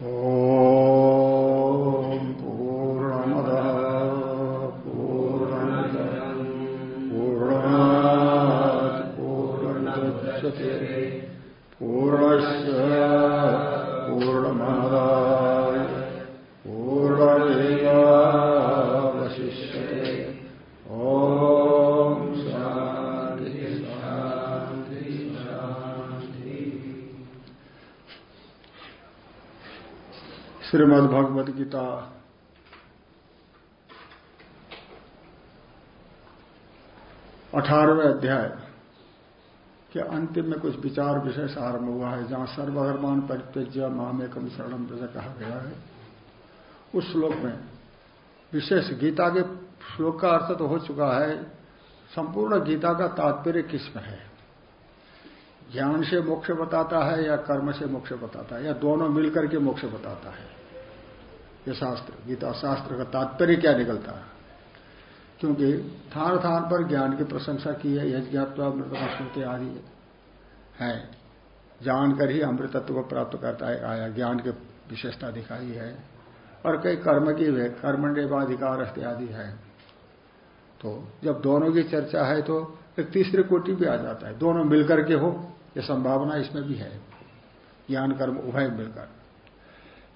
Oh. अठारहवें अध्याय। के अंतिम में कुछ विचार विशेष आरंभ हुआ है, जहाँ सर्वधर्मान परित्यज्य माम एकम शरणम जैसा कहा गया है। उस श्लोक में विशेष गीता के श्लोक का अर्थ तो हो चुका है, संपूर्ण गीता का तात्पर्य किसमें है? ज्ञान से मोक्ष बताता है या कर्म से मोक्ष बताता है? या दोनों मिलकर के मोक्ष बताता है? ये शास्त्र गीता शास्त्र का तात्पर्य क्या निकलता है? क्योंकि थान थान पर ज्ञान की प्रशंसा की है यज्ञात्वा अमृतमस्मृति आदि है। जानकर ही अमृतत्व को प्राप्त करता है, आया ज्ञान की विशेषता दिखाई है। और कई कर्म की है कर्मण्यवाधिकार आदि है। तो जब दोनों की चर्चा है तो एक तीसरी कोटि भी आ जाता है। दोनों मिलकर के हो यह संभावना इसमें भी है। ज्ञान कर्म उभय मिलकर।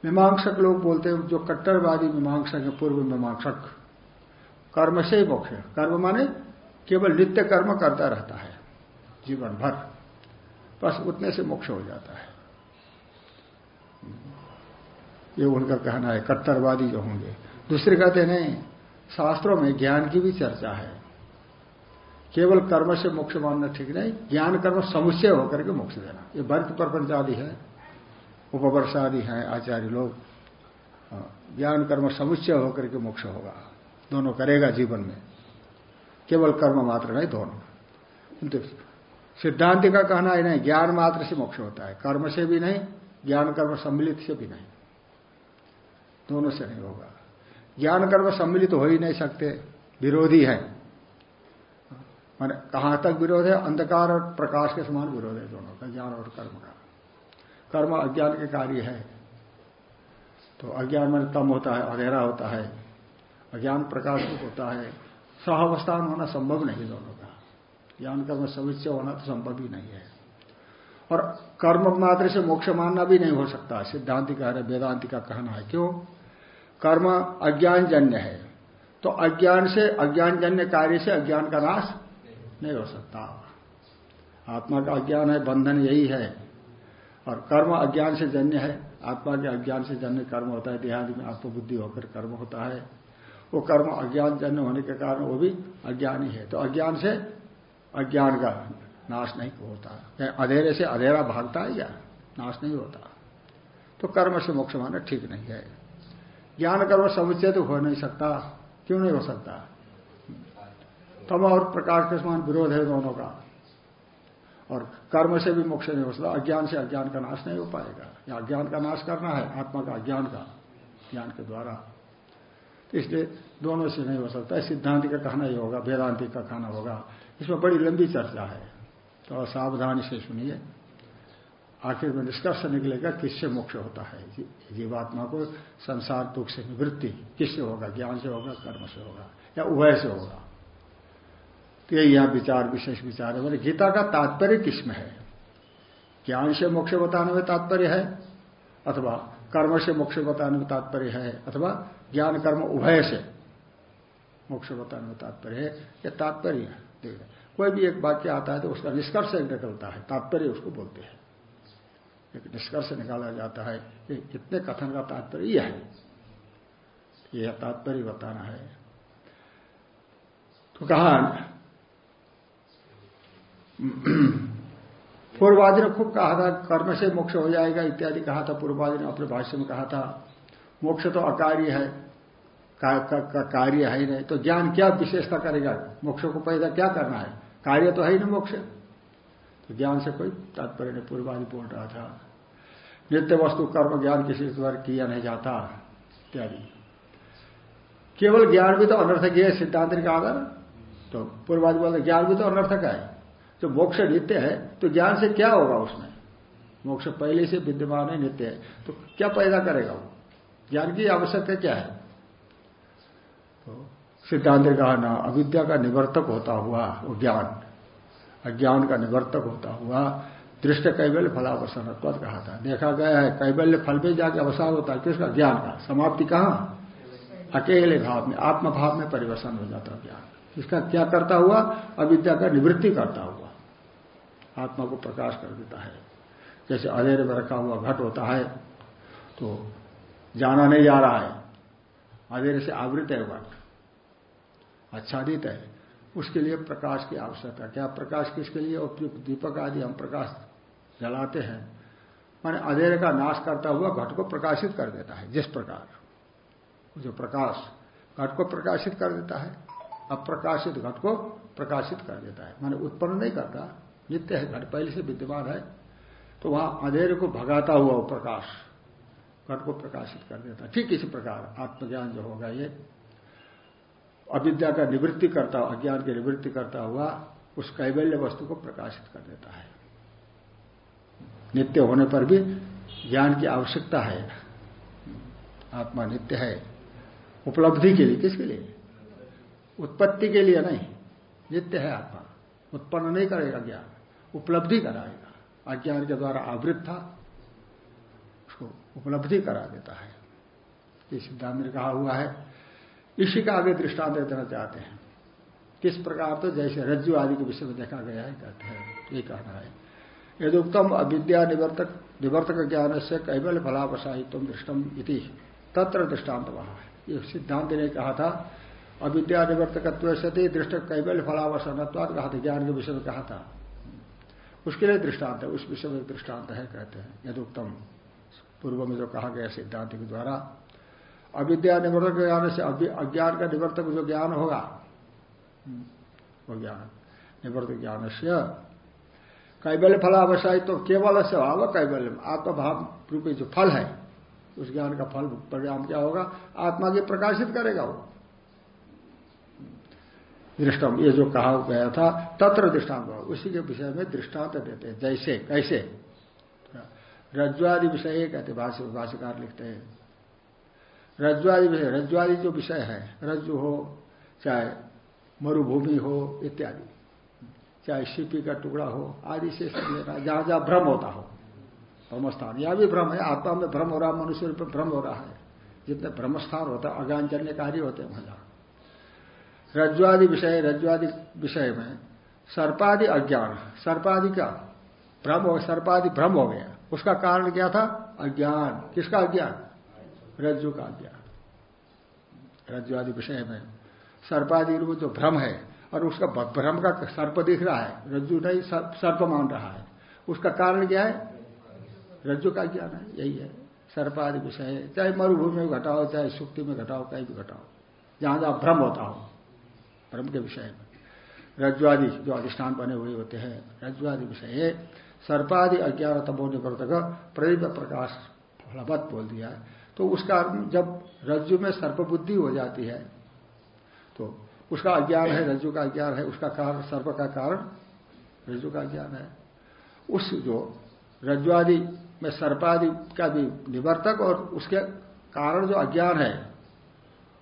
मीमांसक लोग बोलते हैं, जो कट्टरवादी मीमांसक है पूर्व मीमांसक। कर्म से ही। मोक्ष कर्म माने केवल नित्य कर्म करता रहता है, जीवन भर। बस उतने से मोक्ष हो जाता है। ये उनका कहना है, कट्टरवादी जो होंगे। दूसरे कहते नहीं, शास्त्रों में ज्ञान की भी चर्चा है। केवल कर्म से मोक्ष मानना ठीक नहीं, ज्ञान कर्म समुच्चय होकर के मोक्ष देना। ये भक्त प्रपंच आदि है। उपवर्ष आदि हैं, आचार्य लोग। ज्ञान, कर्म, समुच्चय होकर के मोक्ष होगा। दोनों करेगा जीवन में। केवल कर्म मात्र नहीं, दोनों। सिद्धांत का कहना है नहीं, ज्ञान मात्र से मोक्ष होता है। कर्म से भी नहीं, ज्ञान, कर्म सम्मिलित से भी नहीं। दोनों से नहीं होगा। ज्ञान, कर्म सम्मिलित हो ही नहीं सकते। विरोधी है। माने कहाँ तक विरोध है? अंधकार और प्रकाश के समान विरोध है दोनों का, ज्ञान और कर्म का। कर्म अज्ञान के कार्य है। तो अज्ञान में कम होता है, अंधेरा होता है, अज्ञान प्रकाश होता है। सहावस्थान होना संभव नहीं दोनों का। ज्ञान कर्म सविच्य होना तो संभव ही नहीं है। और कर्म मात्र से मोक्ष मानना भी नहीं हो सकता, सिद्धांति कह रहे, वेदांति का कहना है। क्यों? कर्म अज्ञान जन्य है। तो अज्ञान से अज्ञान जन्य कार्य से अज्ञान का नाश नहीं हो सकता। आत्मा का अज्ञान है, बंधन यही है। और कर्म अज्ञान से जन्य है। आत्मा के अज्ञान से जन्य कर्म होता है। देहादि में आत्मबुद्धि होकर कर्म होता है। वो कर्म अज्ञान जन्य होने के कारण वो भी अज्ञानी है। तो अज्ञान से अज्ञान का नाश नहीं होता। अधेरे से अधेरा भागता है या नाश नहीं होता। तो कर्म से मोक्ष माना ठीक नहीं है। ज्ञान कर्म समुच्चय तो हो नहीं सकता। क्यों नहीं हो सकता? तम और प्रकाश के समान विरोध है दोनों का। और कर्म से भी मोक्ष नहीं हो सकता। अज्ञान से अज्ञान का नाश नहीं हो पाएगा। या अज्ञान का नाश करना है, आत्मा का अज्ञान का, ज्ञान के द्वारा। तो इसलिए दोनों से नहीं हो सकता। सिद्धांत का कहना ही होगा, वेदांति का कहना होगा। इसमें बड़ी लंबी चर्चा है। तो सावधानी से सुनिए। आखिर में निष्कर्ष निकलेगा, किससे मोक्ष होता है? जीवात्मा को संसार दुख से निवृत्ति किससे होगा? ज्ञान से होगा, कर्म से होगा, या उभय से होगा? तो यही यहाँ विचार, विशेष विचार है। मैंने गीता का तात्पर्य किसमें है? ज्ञान से मोक्ष बताने में तात्पर्य है, अथवा कर्म से मोक्ष बताने में तात्पर्य है, अथवा ज्ञान, कर्म उभय से मोक्ष बताने में तात्पर्य है। यह तात्पर्य है कोई भी एक वाक्य आता है तो उसका निष्कर्ष निकलता है, तात्पर्य उसको बोलते हैं। एक निष्कर्ष निकाला जाता है कि इतने कथन का तात्पर्य यह है यह तात्पर्य बताना है। तो कहा पूर्वादि ने खूब कहा था कर्म से मोक्ष हो जाएगा इत्यादि कहा था पूर्वादि ने अपने भाष्य में कहा था मोक्ष तो अकार्य है का, का, का कार्य है ही नहीं तो ज्ञान क्या विशेषता करेगा? मोक्ष को पैदा क्या करना है? कार्य तो है ही नहीं मोक्ष। तो ज्ञान से कोई तात्पर्य नहीं पूर्वादि बोल रहा था। नित्य वस्तु कर्म ज्ञान किसी द्वारा किया नहीं जाता इत्यादि। केवल ज्ञान भी तो अनर्थक है सिद्धांत का आधार तो पूर्वादि बोलते ज्ञान भी तो अनर्थक है। जो मोक्ष नित्य है तो ज्ञान से क्या होगा उसमें? मोक्ष पहले से विद्यमान है, नित्य है। तो क्या पैदा करेगा वो? ज्ञान की आवश्यकता क्या है? तो सिद्धांत कहा, ना, अविद्या का निवर्तक होता हुआ वो ज्ञान, अज्ञान का निवर्तक होता हुआ दृष्ट कैबल्य फलावसान कहा था? देखा गया है कैबल्य फल में जाके अवसाद होता है। किसका? ज्ञान का। समाप्ति कहाँ? अकेले भाव में, आत्मभाव में परिवर्तन हो जाता ज्ञान। इसका क्या करता हुआ? अविद्या का निवृत्ति करता हुआ। आत्मा को प्रकाश कर देता है। जैसे अधेरे में रखा हुआ घट होता है तो जाना नहीं जा रहा है। अधेरे से आवृत है घट आच्छादित है। उसके लिए प्रकाश की आवश्यकता, क्या प्रकाश किसके लिए? और दीपक आदि हम प्रकाश जलाते हैं। माने अधेरे का नाश करता हुआ घट को प्रकाशित कर देता है, जिस प्रकार। जो प्रकाश, घट को प्रकाशित कर देता है अप्रकाशित घट को प्रकाशित कर देता है। माने उत्पन्न नहीं करता नित्य है, घट पहले से विद्यमान है तो वहाँ अंधेरे को भगाता हुआ वो प्रकाश, घट को प्रकाशित कर देता ठीक इसी प्रकार, आत्मज्ञान जो होगा ये, अविद्या का निवृत्ति करता हुआ अज्ञान की निवृत्ति करता हुआ, उस कैबल्य वस्तु को प्रकाशित कर देता है। नित्य होने पर भी ज्ञान की आवश्यकता है। आत्मा नित्य है। उपलब्धि के लिए, किसके लिए? उत्पत्ति के लिए नहीं। नित्य है आत्मा। उत्पन्न नहीं करेगा ज्ञान। उपलब्धि कराएगा। अज्ञान के द्वारा आवृत था, उसको उपलब्धि करा देता है। ये सिद्धांत ने कहा हुआ है, इसी का आगे दृष्टांत देना चाहते हैं। किस प्रकार तो जैसे रज्जु आदि के विषय में देखा गया है, कहते हैं, ये कहना है। यदुक्तम अविद्या निवर्तक निवर्तक ज्ञान से कैबल फलावसायित्व दृष्टम इति। तत्र दृष्टांत वहाँ है। ये सिद्धांत ने कहा था, अविद्या निवर्तकत्व सती दृष्ट कैबल फलावसनत्वाद कहा था, ज्ञान के विषय में कहा था। उसके लिए दृष्टांत है, उस विषय में दृष्टांत है कहते हैं। यदुक्तम। पूर्व में जो कहा गया सिद्धांत के द्वारा, अविद्या निवर्तक ज्ञान से अज्ञान का निवर्तक जो ज्ञान होगा वो ज्ञान, निवर्तक ज्ञान से कैबल्य फलावसायी तो केवल से भाव कैबल्य आत्मभाव रूपी जो फल है, उस ज्ञान का फल, परिणाम क्या होगा? आत्मा के प्रकाशित करेगा वो। दृष्टम, ये जो कहा गया था, तत्र दृष्टांत उसी के विषय में दृष्टांत देते हैं, जैसे, कैसे? रज्जुआदि विषय कहते भाष्यकार लिखते हैं। रज्जुआदि विषय रज्जुआदि जो विषय है, रज्जु हो, चाहे मरुभूमि हो, इत्यादि। चाहे शिपी का टुकड़ा हो, आदि से सब जहाँ जहाँ भ्रम होता हो, ब्रह्मस्थान। यह भी भ्रम है, आत्मा में भ्रम हो रहा मनुष्य में भ्रम हो रहा है। जितने भ्रमस्थान होता है अज्ञान कार्य होते हैं, वहाँ रज्जुआदि विषय रज्जुआदि विषय में सर्पादि अज्ञान, सर्पादि का भ्रम हो, सर्पादि भ्रम हो गया। उसका कारण क्या था? अज्ञान। किसका अज्ञान? रज्जु का अज्ञान। रज्जु आदि विषय में सर्पादि रूप जो भ्रम है, और उसका भ्रम का सर्प दिख रहा है, रज्जु नहीं, सर्प मान रहा है। उसका कारण क्या है? रज्जु का ज्ञान है, यही है। सर्पादि विषय चाहे मरुभूमि में घटाओ, चाहे सुक्ति में घटाओ, कहीं भी घटाओ। जहाँ जहाँ भ्रम होता हो। भ्रम के विषय में। रज्जुआदि जो अधिष्ठान बने हुए होते हैं रज्जुआदि विषय सर्पादि अज्ञान तमो निवर्तक, प्रदीप प्रकाश फलवत बोल दिया तो उसका जब रज्जु में सर्प बुद्धि हो जाती है तो उसका अज्ञान है, रज्जु का अज्ञान है, उसका कारण सर्प का कारण रज्जु का ज्ञान है। उस जो रज्जुआदि में सर्पादि का भी निवर्तक और उसके कारण जो अज्ञान है,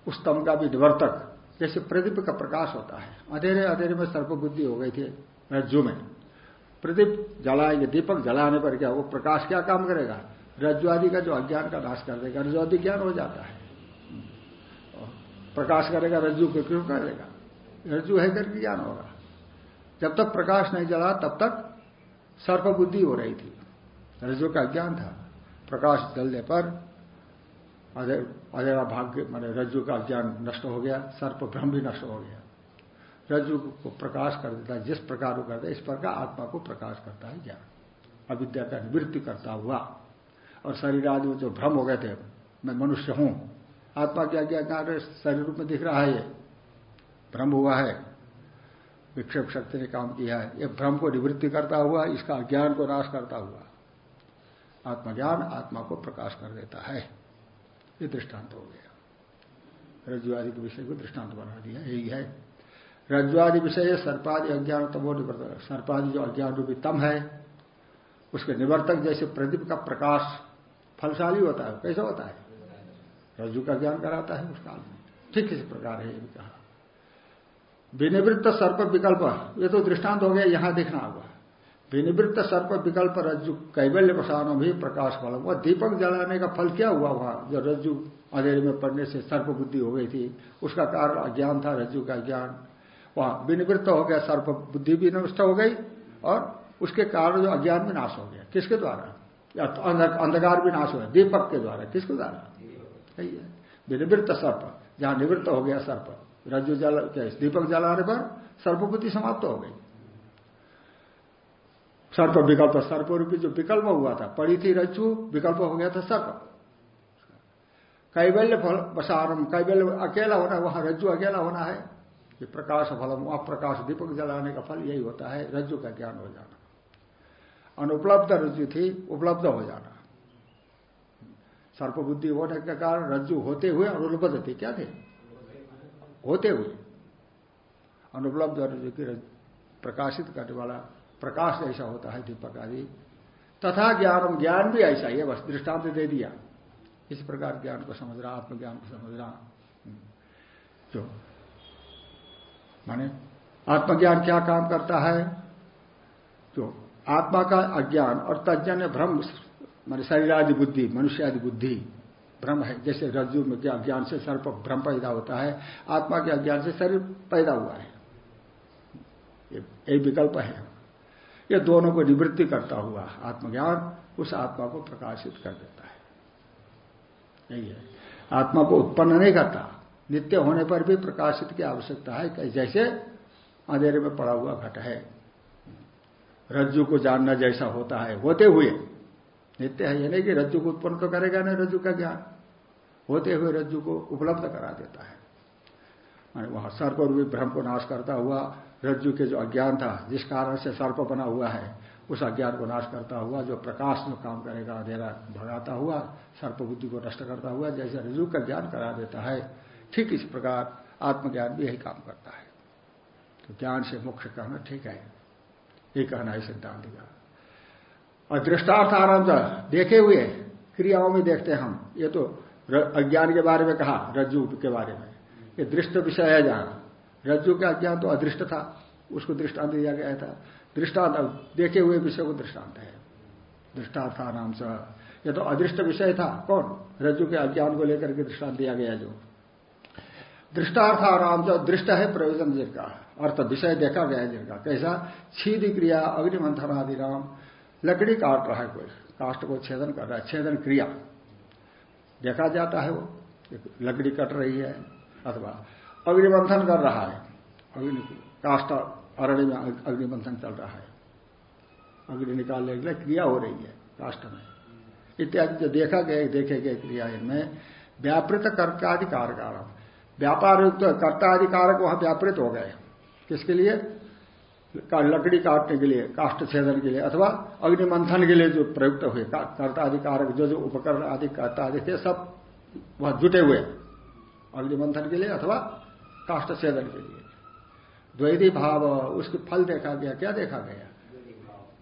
उस तम का भी निवर्तक। जैसे प्रदीप का प्रकाश होता है। अंधेरे अंधेरे में सर्प बुद्धि हो गई थी। रज्जु में प्रदीप जलाएँगे, दीपक जलाने पर क्या, वो प्रकाश क्या काम करेगा? रज्जुआदि का जो अज्ञान का नाश कर देगा। रज्जुआदि ज्ञान हो जाता है। प्रकाश करेगा, रज्जु को क्यों करेगा रज्जु है करके ज्ञान होगा। जब तक प्रकाश नहीं जला, तब तक सर्प बुद्धि हो रही थी। रज्जु का ज्ञान था। प्रकाश जलने पर अधेरा भाग्य मान रज्जु का ज्ञान नष्ट हो गया, सर्प भ्रम भी नष्ट हो गया। रज्जु को प्रकाश कर देता है, जिस प्रकार को करता है, इस प्रकार आत्मा को प्रकाश करता है ज्ञान। अविद्या का निवृत्ति करता हुआ। और शरीर आदि में जो भ्रम हो गए थे, मैं मनुष्य हूँ, आत्मा क्या क्या कार्य शरीर रूप में दिख रहा है ये। भ्रम हुआ है। विक्षेप शक्ति ने काम किया है। ये भ्रम को निवृत्ति करता हुआ, इसका ज्ञान को नाश करता हुआ। आत्मज्ञान आत्मा को प्रकाश कर देता है। ये दृष्टांत हो गया। रज्जुआदि के विषय को दृष्टांत बना दिया। यही है। रज्जुआदि विषय सर्पादि अज्ञान तमो सर्पादि जो अज्ञान रूपी तम है, उसके निवर्तक जैसे प्रदीप का प्रकाश फलशाली होता है। कैसा होता है? रज्जु का ज्ञान कराता है उस काल में ठीक इस प्रकार है ये भी कहा। विनिवृत्त सर्प विकल्प, ये तो दृष्टांत हो गया, यहाँ देखना होगा। विनिवृत्त सर्प विकल्प रज्जु कैबल्य प्रसारण भी प्रकाश फल। वह दीपक जलाने का फल क्या हुआ वहाँ? जो रज्जु अंधेरे में पड़ने से सर्प बुद्धि हो गई थी, उसका कारण अज्ञान था, रज्जु का ज्ञान। वहाँ विनिवृत्त हो गया, सर्प बुद्धि भी नष्ट हो गई और उसके कारण जो अज्ञान भी नाश हो गया। किसके द्वारा? अंधकार भी नाश हो गया, दीपक के द्वारा। किसके द्वारा? विनिवृत्त सर्प, जहाँ निवृत्त हो गया सर्प। रज्जु जल दीपक जलाने पर सर्पबुद्धि समाप्त हो गई। सर्प विकल्प सर्प रूपी जो विकल्प हुआ था पड़ी थी रज्जु विकल्प हो गया था सर्प। कैबल्य फल बसारम कैबल्य अकेला होना, वहाँ रज्जु अकेला होना है। ये प्रकाश फलम वहाँ प्रकाश दीपक जलाने का फल यही होता है, रज्जु का ज्ञान हो जाना। अनुपलब्ध रज्जु थी, उपलब्ध हो जाना। सर्प बुद्धि होने के कारण रज्जु होते हुए अनुपलब्ध थे, क्या थे? होते हुए। अनुपलब्ध रज्जु की प्रकाशित करने वाला प्रकाश ऐसा होता है दीपक आदि। तथा ज्ञान ज्ञान भी ऐसा ही है, बस दृष्टांत दे दिया। इस प्रकार ज्ञान को समझ रहा आत्मज्ञान को समझ रहा जो माने आत्मज्ञान क्या काम करता है? जो आत्मा का अज्ञान और तज्जन्य भ्रम, मान शरीर आदि बुद्धि मनुष्य आदि बुद्धि, भ्रम है। जैसे रज्जु में अज्ञान से सर्प भ्रम पैदा होता है, आत्मा के अज्ञान से शरीर पैदा हुआ है। एक विकल्प है। ये दोनों को निवृत्ति करता हुआ आत्मज्ञान उस आत्मा को प्रकाशित कर देता है। यही है। आत्मा को उत्पन्न नहीं करता, नित्य होने पर भी प्रकाशित की आवश्यकता है जैसे अंधेरे में पड़ा हुआ घट है। रज्जु को जानना जैसा होता है, होते हुए। नित्य है ये नहीं कि रज्जु को उत्पन्न तो करेगा नहीं, रज्जु का ज्ञान। होते हुए रज्जु को उपलब्ध करा देता है। वहाँ सर्प रूपी भ्रम को नाश करता हुआ रज्जु के जो अज्ञान था, जिस कारण से सर्प बना हुआ है, उस अज्ञान को नाश करता हुआ, जो प्रकाश में काम करेगा, अंधेरा भगाता हुआ, सर्प बुद्धि को नष्ट करता हुआ, जैसे रज्जु का ज्ञान करा देता है, ठीक इस प्रकार आत्मज्ञान भी यही काम करता है। तो ज्ञान से मुख्य कहना ठीक है। ये कहना है सिद्धांत का। और दृष्टार्थ आराम देखे हुए क्रियाओं में देखते हैं हम, ये तो अज्ञान के बारे में कहा, रज्जु के बारे में। ये दृष्ट विषय है जहाँ। रज्जु का अज्ञान तो अदृष्ट था, उसको दृष्टांत दिया गया था। दृष्टांत देखे हुए विषय को दृष्टांत है। दृष्टार्थ आराम से ये तो अदृष्ट विषय था। कौन? रज्जु के अज्ञान को लेकर के दृष्टांत दिया गया जो। दृष्टार्थ आराम जो दृष्ट है, प्रयोजन जिनका अर्थ विषय देखा गया है जिनका कैसा? छीद क्रिया, अग्निमंथन आदि राम। लकड़ी काट रहा है कोई। काष्ट को छेदन कर रहा है। छेदन क्रिया। देखा जाता है वो। लकड़ी कट रही है, अथवा अग्निमंथन कर रहा है। अग्नि काष्ट अरण्य में अग्निमंथन चल रहा है। अग्नि निकालने के लिए क्रिया हो रही है काष्ट में। इत्यादि जो देखा गया, देखे गए क्रिया इनमें व्यापृत कर्तादि कारक व्यापार युक्त कर्तादि कारक वहाँ व्यापृत हो गए। किसके लिए? लकड़ी काटने के लिए काष्ट छेदन के लिए, अथवा अग्निमंथन के लिए जो प्रयुक्त हुए कर्ता जो जो उपकरण आदि कर्ता आदि थे सब वह जुटे हुए अग्निमंथन के लिए अथवा काष्ट छेदन के लिए। द्वैधी भाव, उसके फल देखा गया, क्या देखा गया?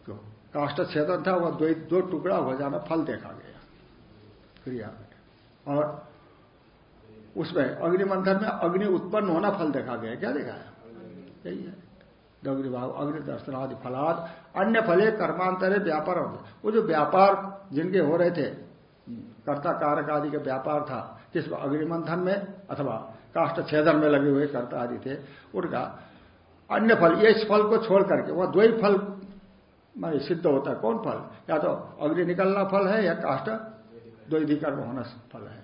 तो काष्ट छेदन था, वह द्वैत दो टुकड़ा हो जाना फल देखा गया। क्रिया। में और उसमें अग्निमंथन में अग्नि उत्पन्न होना फल देखा गया। क्या देखा है? यही है। दग्नि भाव, अग्नि दर्शनादि फलाद, अन्य फले कर्मांतरे व्यापार वो जो व्यापार जिनके हो रहे थे, कर्ता कारक आदि का व्यापार था, किस अग्निमंथन में अथवा काष्ट छेदन में लगे हुए कर्ता आदि थे, उनका अन्य फल, ये इस फल को छोड़ करके, वह दो ही फल, मानी सिद्ध होता है। कौन फल? या तो अग्नि निकलना फल है, या काष्ट द्वैधि कर्म होना फल है।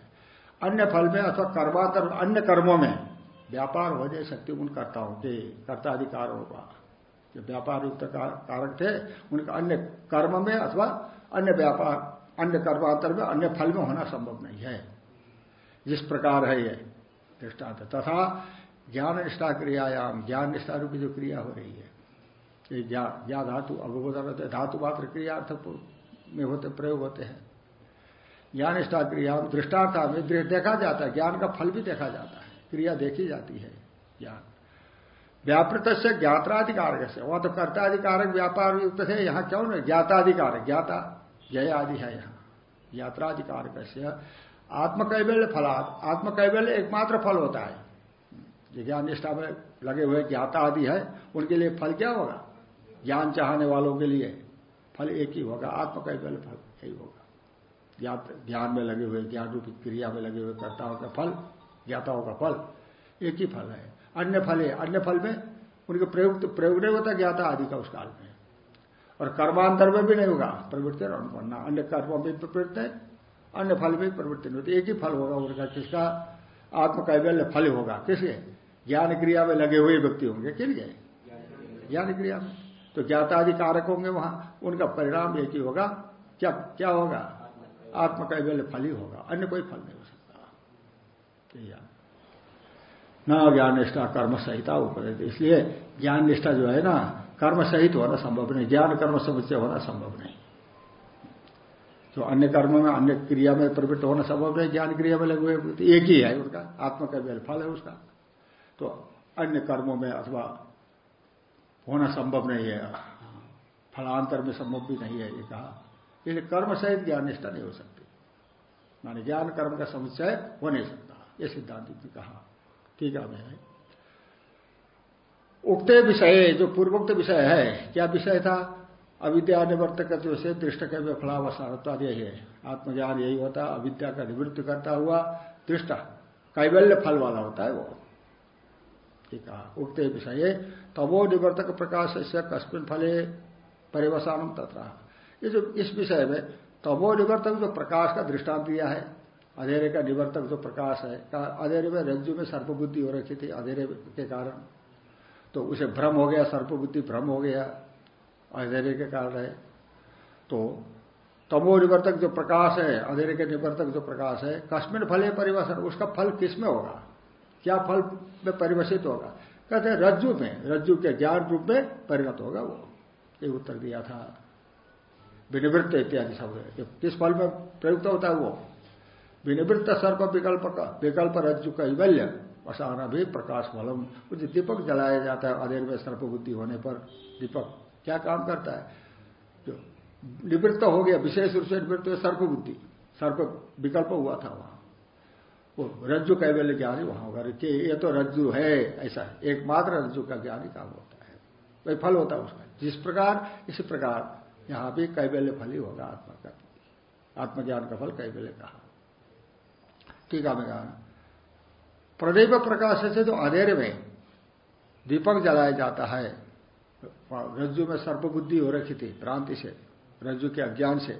अन्य फल में अथवा कर्मांतर अन्य कर्मों में व्यापार हो जाए, शक्ति उन कर्ताओं के, कर्ताधिकारों का। जो व्यापार युक्त कारक थे, उनका अन्य कर्म में अथवा अन्य व्यापार, अन्य कर्मांतर में अन्य फल में होना संभव नहीं है। जिस प्रकार है ये। दृष्टांत तथा ज्ञान निष्ठा क्रियायाम ज्ञान निष्ठा रूपी जो क्रिया हो रही है, ये ज्ञा धातु अभोधन धातु मात्र क्रिया अर्थ में होते, प्रयोग होते हैं। ज्ञान निष्ठा क्रिया दृष्टार्थ में देखा जाता है, ज्ञान का फल भी देखा जाता है, क्रिया देखी जाती है, ज्ञान। व्यापृत से ज्ञात्राधिकारक से, वहाँ तो कर्ताधिकारक, व्यापार युक्त थे यहाँ क्यों नहीं? ज्ञाताधिकारक ज्ञाता, जय आदि है यहाँ। यात्राधिकारक से आत्मकैबल्य फलाद आत्मकैबल्य एकमात्र फल होता है। जो ज्ञान निष्ठा में लगे हुए ज्ञाता आदि है, उनके लिए फल क्या होगा? ज्ञान चाहने वालों के लिए फल एक ही होगा आत्मकैबल्य फल यही होगा। ज्ञान में लगे हुए ज्ञान रूपी क्रिया में लगे हुए कर्ताओं का फल, ज्ञाताओं का फल एक ही फल है। अन्य फल है अन्य फल में उनके प्रयोग प्रयोग नहीं होता ज्ञाता आदि का उस काल में और कर्मांतर में भी नहीं होगा, प्रवृत्ति अनुपन्ना। अन्य कर्मों में प्रवृत्ति है अन्य फल में प्रवृत्ति नहीं होती एक ही फल होगा उनका किसका आत्मकैबल्य फल होगा। किसके? ज्ञान क्रिया में लगे हुए व्यक्ति होंगे। किन गए ज्ञान क्रिया में। तो ज्ञातादि कारक होंगे वहाँ। उनका परिणाम एक ही होगा। क्या क्या होगा? आत्मकैबल्य फल ही होगा। अन्य कोई फल नहीं हो सकता। न ज्ञान निष्ठा, कर्म सहिता उपदित इसलिए ज्ञान निष्ठा जो है ना, कर्म सहित होना संभव नहीं। ज्ञान कर्म समुच्चय होना संभव नहीं। जो अन्य कर्म में, अन्य क्रिया में प्रवृत्त होना संभव नहीं ज्ञान क्रिया में लगे हुए एक ही है उनका आत्मा का व्यय फल है उसका। तो अन्य कर्मों में अथवा होना संभव नहीं है, फलांतर में संभव भी नहीं है, ये कहा। इसलिए कर्म सहित ज्ञान निष्ठा नहीं हो सकती। माने ज्ञान कर्म का समुच्चय हो नहीं सकता, ये सिद्धांत ने कहा। ठीक है। उक्ते विषय, जो पूर्वोक्त विषय है, क्या विषय था? अविद्या निवर्तक से दृष्ट के फलावसारत्वाद यही है। आत्मज्ञान यही होता है, अविद्या का निवृत्त करता हुआ दृष्ट कैवल्य फल वाला होता है वो। ठीक है, उक्ते विषय तबो निवर्तक प्रकाश से कस्मिन फले परिवसान तथा जो इस विषय में तबो निवर्तक जो प्रकाश का दृष्टांत दिया है, अधेरे का निवर्तक जो प्रकाश है अधेरे में रज्जु में सर्पबुद्धि हो रखी थी, अधेरे के कारण। तो उसे भ्रम हो गया, सर्पबुद्धि भ्रम हो गया अंधेरे के कारण है। तो तमो निवर्तक जो प्रकाश है, अंधेरे के निवर्तक जो प्रकाश है कश्मीर फल है परिवर्तन उसका फल किसमें होगा? क्या फल में परिवर्षित होगा? कहते हैं रज्जु में, रज्जु के ज्ञान रूप में परिणत होगा वो। ये उत्तर दिया था। विनिवृत्त इत्यादि शब्द किस फल में प्रयुक्त होता है वो? विनिवृत्त सर्प विकल्प का, विकल्प रज्जु कैवल्य वसाना भी प्रकाश फलम। दीपक जलाया जाता है, अधेर में सर्प बुद्धि होने पर, दीपक। क्या काम करता है? जो निवृत्त हो गया, विशेष रूप से निवृत्त हुआ सर्प बुद्धि सर्प विकल्प हुआ था वहाँ। वो रज्जु कैवल्य ज्ञान ही वहाँ होगा। कि ये तो रज्जु है, ऐसा एकमात्र रज्जु का ज्ञान ही काम होता है। वही फल होता है उसका। जिस प्रकार, इसी प्रकार यहाँ भी कैवल्य फल ही होगा आत्मा का। आत्मज्ञान का फल कैवल्य कहा। टीका में कहा प्रदीप प्रकाश से तो अंधेरे में दीपक जलाया जाता है रज्जु में सर्पबुद्धि हो रखी थी, भ्रांति से, रज्जु के अज्ञान से।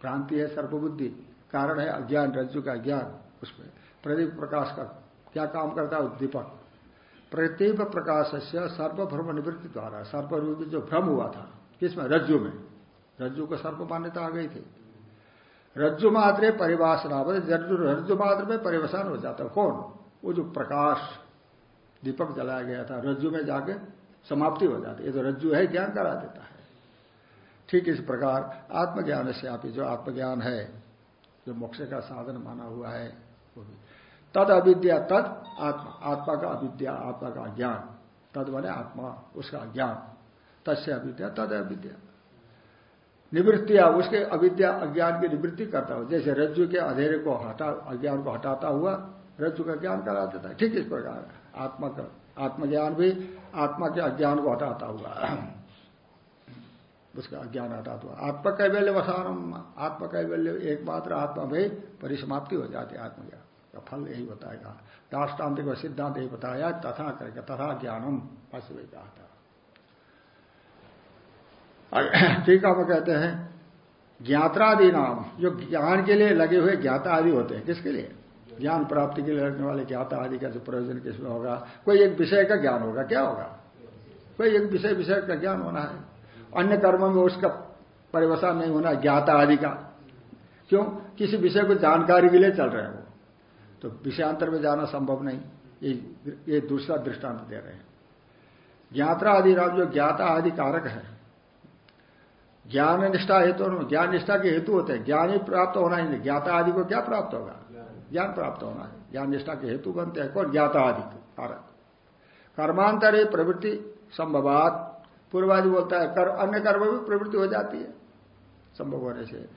भ्रांति है सर्पबुद्धि, कारण है अज्ञान, रज्जु का ज्ञान उसमें। प्रदीप प्रकाश का क्या काम करता है दीपक? प्रदीप प्रकाश से सर्पभ्रम निवृत्ति द्वारा सर्प जो भ्रम हुआ था, किसमें? रज्जु में। रज्जु को सर्प मान्यता आ गई थी। रज्जु मात्र परिभाषना रज्जु रज्जु मात्र में परिवसान हो जाता कौन? वो जो प्रकाश, दीपक जलाया गया था, रज्जु में जाके समाप्ति हो जाती है। जो रज्जु है, ज्ञान करा देता है। ठीक इस प्रकार आत्मज्ञान से आप जो आत्मज्ञान है, जो मोक्ष का साधन माना हुआ है, वो भी। तद अविद्या, तद आत्मा। आत्मा का अविद्या, आत्मा का ज्ञान। तद बने आत्मा, उसका ज्ञान। तस्य अविद्या, तद अविद्या। निवृत्तिया उसके अविद्या, अज्ञान की निवृत्ति करता हो। जैसे रज्जु के अधेरे को हटा, अज्ञान को हटाता हुआ रज्जु का ज्ञान करा देता है। ठीक इस प्रकार आत्मा का आत्मज्ञान भी आत्मा के अज्ञान को हटाता हुआ। उसका अज्ञान हटाता हुआ। आत्मा कैवल्य वसानम। आत्मा कैवल्य एकमात्र आत्मा में परिसमाप्ति हो जाती है आत्मज्ञान का फल यही बताएगा। दाष्टान्तिक और सिद्धांत यही बताया, तथा करके, तथा ज्ञानम वही कहा था। ठीक है वो कहते हैं, ज्ञात्रादि नाम, जो ज्ञान के लिए लगे हुए ज्ञाता आदि होते हैं, किसके लिए? ज्ञान प्राप्ति के लिए लगने वाले ज्ञाता आदि का जो प्रयोजन किसमें होगा? कोई एक विषय का ज्ञान होगा, क्या होगा? कोई एक विषय विषय का ज्ञान होना है। अन्य कर्म में उसका परिवसान नहीं होना, ज्ञाता आदि का। क्यों? किसी विषय को जानकारी के लिए चल रहे हैं वो। तो विषयांतर में जाना संभव नहीं। ये ये दूसरा दृष्टांत दे रहे हैं। ज्ञात्रा आदि राम जो ज्ञाता आदि कारक है, ज्ञान निष्ठा हेतु ज्ञान निष्ठा के हेतु होते हैं। ज्ञान ही प्राप्त होना ही नहीं। ज्ञाता आदि को क्या प्राप्त होगा? ज्ञान प्राप्त होना है। ज्ञान निष्ठा के हेतु बनते हैं कौन? ज्ञाता आदि कारक। कर्मांतरे प्रवृत्ति संभवात। पूर्वादि बोलता है कर, अन्य कर्म भी प्रवृत्ति हो जाती है। संभव होने से।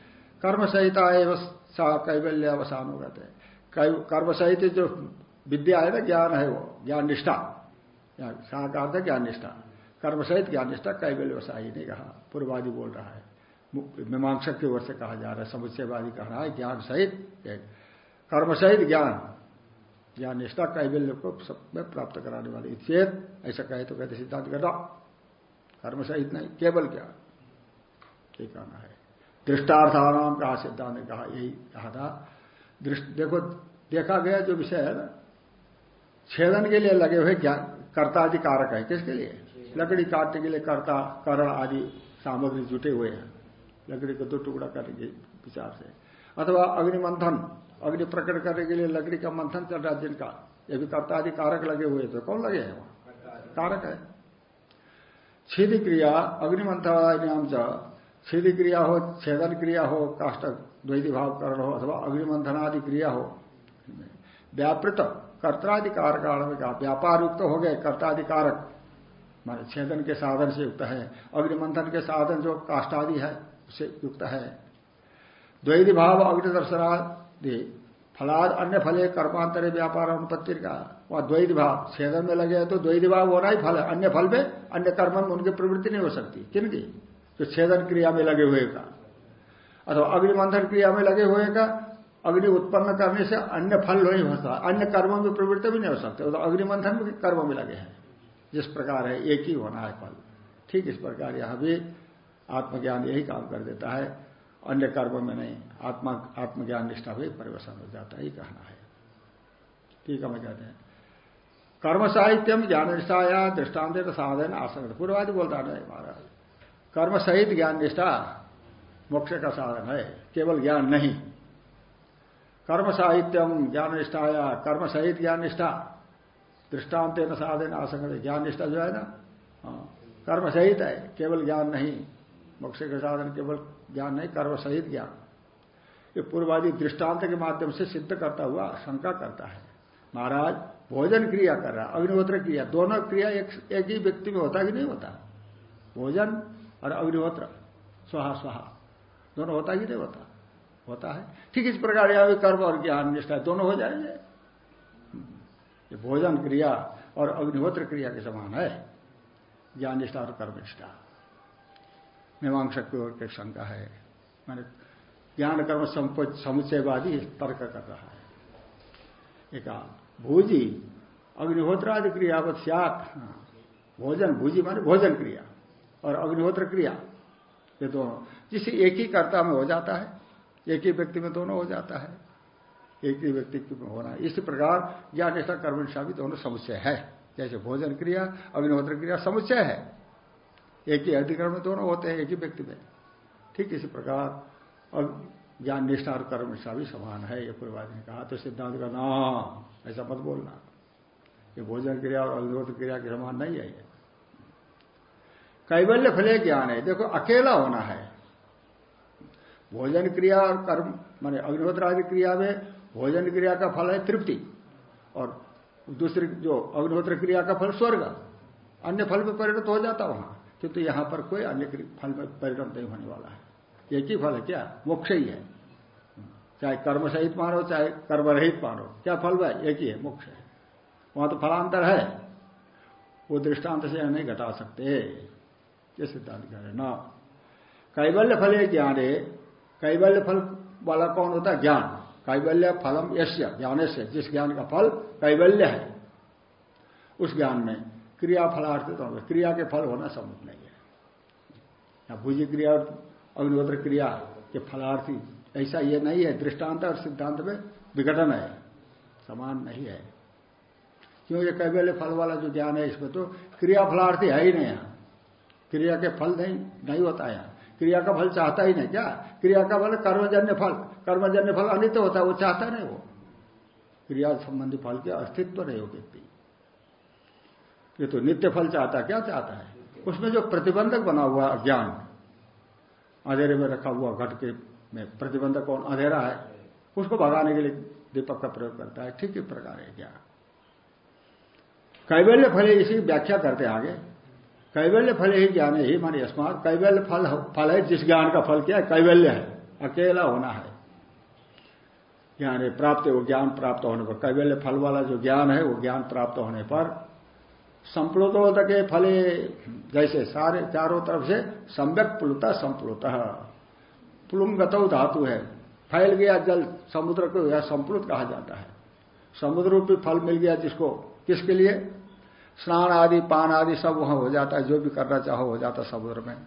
कर्म सहिता एवं कैवल्य अवसान हो जाते हैं। कर्म सहित जो विद्या है ना ज्ञान है वो ज्ञान निष्ठा। साकार ज्ञान निष्ठा। कर्म सहित ज्ञान निष्ठा कैवल्य वसाई ने कहा। पूर्वादि बोल रहा है। मीमांसक की ओर से कहा जा रहा है समुच्चयवादी कह रहा है ज्ञान सहित कर्म सहित ज्ञान। ज्ञान निष्ठा कैवल्य को सब में प्राप्त कराने वाले। चेत ऐसा कहे तो कहते सिद्धांत कर कर्म सहित नहीं, केवल ज्ञान। ये कहना है। दृष्टार्थाराम कहा सिद्धांत ने कहा, यही कहा था। देखो, देखा गया जो विषय है ना, छेदन के लिए लगे हुए कर्तादि कारक है। किसके लिए? लकड़ी काटने के लिए कर्ता, करण आदि सामग्री जुटे हुए हैं। लकड़ी को दो टुकड़ा करने के विचार से। अथवा अग्निमंथन अग्नि प्रकट करने के लिए लकड़ी का मंथन चल रहा है जिनका। ये भी कर्ता आदि कारक लगे हुए तो कौन लगे हैं वहाँ? कारक है। छिदी क्रिया अग्निमंथन छिदी क्रिया हो, छेदन क्रिया हो काष्ट द्वैती भाव करण हो, अथवा अग्निमंथन आदि क्रिया हो। व्यापृत कर्ताधिकार में कहा व्यापार युक्त हो गए कर्ताधिकारक मान छेदन के साधन से युक्त है। अग्निमंथन के साधन जो काष्टादि है, उससे युक्त है। द्वैत भाव अग्नि दर्शनादि फलाद अन्य फले कर्मांतरे व्यापार अनुपत्ति का। वहाँ द्वैत भाव छेदन में लगे तो द्वैत भाव होना ही फल है। अन्य फल में अन्य कर्म में उनकी प्रवृत्ति नहीं हो सकती। किनकी? जो छेदन क्रिया में लगे हुए का। अथवा अग्निमंथन क्रिया में लगे हुए का। अग्नि उत्पन्न करने से अन्य फल नहीं हो सकता। अन्य कर्मों में प्रवृत्ति भी नहीं हो सकते। तो अग्निमंथन में कर्म में लगे हैं। जिस प्रकार है, एक ही होना है फल। ठीक इस प्रकार यह भी आत्मज्ञान यही काम कर देता है। अन्य कर्म में नहीं। आत्मा आत्मज्ञान निष्ठा भी परिवर्तन हो जाता है कहना है। ठीक है मैं कहते हैं। कर्म साहित्यम ज्ञान निष्ठाया दृष्टांत साधन आसक्त पूर्वादि बोलता है महाराज कर्म सहित ज्ञान निष्ठा मोक्ष का साधन है केवल ज्ञान नहीं। कर्म साहित्यम ज्ञान निष्ठाया कर्म सहित ज्ञान निष्ठा दृष्टांत साधन आसंग ज्ञान निष्ठा जो है ना हाँ, कर्म सहित है केवल ज्ञान नहीं। मोक्ष के साधन केवल ज्ञान नहीं कर्म सहित ज्ञान। ये पूर्वादि दृष्टांत के माध्यम से सिद्ध करता हुआ शंका करता है। महाराज भोजन क्रिया कर रहा अग्निहोत्र क्रिया दोनों क्रिया एक, एक ही व्यक्ति में होता कि नहीं होता? भोजन और अग्निहोत्र स्वाहा स्वाहा दोनों होता कि नहीं होता? होता है। ठीक इस प्रकार यहाँ भी कर्म और ज्ञान निष्ठा दोनों हो जाएँगे। भोजन क्रिया और अग्निहोत्र क्रिया के समान है। ज्ञान निष्ठा और कर्म निष्ठा। मीमांसक की ओर शंका है। मैंने ज्ञान कर्म समुच्चयवादी तर्क कर रहा है। एक भूजी अग्निहोत्र आदि क्रियावत सियात। भोजन, भूजी माने भोजन क्रिया और अग्निहोत्र क्रिया। ये दोनों, जिसे एक ही कर्ता में हो जाता है, एक ही व्यक्ति में दोनों हो जाता है, एक ही व्यक्ति में होना। इसी प्रकार ज्ञान निष्ठा, कर्म निष्ठा भी दोनों समुच्चय है। जैसे भोजन क्रिया, अग्निहोत्र क्रिया समुच्चय है। एक ही अधिक्रम में दोनों होते हैं, एक ही व्यक्ति में। ठीक इसी प्रकार और ज्ञान निष्ठा और कर्म निष्ठा भी समान है, ये पूर्वादि ने कहा तो सिद्धांत का ना ऐसा मत बोलना। ये भोजन क्रिया और अग्निहोत्र क्रिया के समान नहीं है ये। कैवल्य फले ज्ञान है। देखो, अकेला होना है। भोजन क्रिया और कर्म, माने अग्निहोत्र आदि क्रिया में भोजन क्रिया का फल है तृप्ति, और दूसरी जो अग्निहोत्र क्रिया का फल स्वर्ग। अन्य फल में परिणत हो जाता वहाँ, किंतु तो यहाँ पर कोई अन्य फल में परिणत नहीं होने वाला है। एक ही फल है क्या? मोक्ष ही है। चाहे कर्म सहित मानो, चाहे कर्म रहित मानो, क्या फल है एक ही है, मोक्ष है। वहाँ तो फलांतर है। वो दृष्टांत से नहीं घटा सकते। ये सिद्धांत कह रहे न। कैबल्य फल है ज्ञान है। कैबल्य फल वाला कौन होता है? ज्ञान। कैबल्य फलम यश्य ज्ञान से जिस ज्ञान का फल कैबल्य है, उस ज्ञान में क्रिया फलार्थी तो क्रिया के फल होना संभव नहीं है। या भूजी क्रिया अग्निहोत्र क्रिया के फलार्थी। ऐसा ये नहीं है, दृष्टांत और सिद्धांत में विघटन है, समान नहीं है। क्यों ये कैबल्य फल वाला जो ज्ञान है इसमें तो क्रिया फलार्थी है ही नहीं यहाँ। क्रिया के फल नहीं नहीं होता है क्रिया का फल चाहता ही नहीं क्या? क्रिया का फल कर्मजन्य फल। कर्मजन्य फल अनित्य होता है, वो चाहता नहीं वो। क्रिया संबंधी फल के अस्तित्व नहीं हो व्यक्ति। ये तो नित्य फल चाहता, क्या चाहता है? उसमें जो प्रतिबंधक बना हुआ ज्ञान अंधेरे में रखा हुआ घट के में प्रतिबंधक कौन? अंधेरा है। उसको भगाने के लिए दीपक का प्रयोग करता है। ठीक ही प्रकार है ज्ञान कैवल्य फले इसी व्याख्या करते आगे। कैवल्य फल ही ज्ञान ही मानी स्मार्ट कैवल्य फल फल है, जिस ज्ञान का फल क्या है? कैवल्य है। अकेला होना है। ज्ञान प्राप्त वो ज्ञान प्राप्त होने पर। कैवल्य फल वाला जो ज्ञान है, वो ज्ञान प्राप्त होने पर संप्लुतोदक फले जैसे सारे चारों तरफ़ से सम्यक प्लुता संप्लुत। प्लुंगत धातु है। फैल गया जल समुद्र को यह संप्लुत कहा जाता है। समुद्र रूपी फल मिल गया जिसको किसके लिए? स्नान आदि पान आदि सब वहाँ हो जाता है। जो भी करना चाहो हो जाता समुद्र में।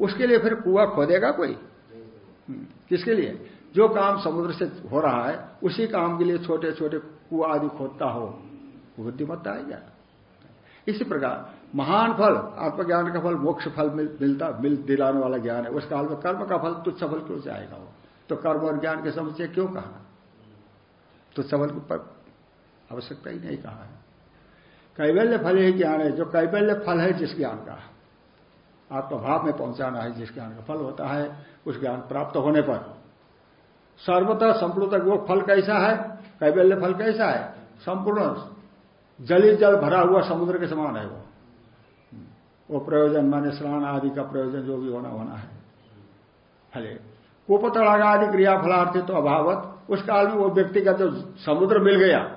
उसके लिए फिर कुआ खोदेगा कोई? हम्म, किसके लिए? जो काम समुद्र से हो रहा है उसी काम के लिए छोटे छोटे कुआ आदि खोदता हो। बुद्धिमत्ता क्या? इसी प्रकार महान फल आत्मज्ञान का फल मोक्ष फल मिल, मिलता मिल दिलाने वाला ज्ञान है। उस काल में कर्म का फल तुच्छ फल क्यों जाएगा वो? तो कर्म और ज्ञान के समस्या क्यों कहा? तुच्छ फल की आवश्यकता ही नहीं कहा है। कैवल्य फल ही ज्ञान है। जो कैवल्य फल है जिस ज्ञान का आत्मभाव में पहुंचाना है जिस ज्ञान का फल होता है उस ज्ञान प्राप्त होने पर। सर्वतः संपूर्ण तक वो फल कैसा है? कैबल्य फल कैसा है? संपूर्ण जली जल भरा हुआ समुद्र के समान है वो। वो प्रयोजन माने स्नान आदि का प्रयोजन जो भी होना होना है। फले कुपतड़ागा आदि क्रिया फलार्थी तो अभावत, उस काल में वो व्यक्ति का जो समुद्र मिल गया,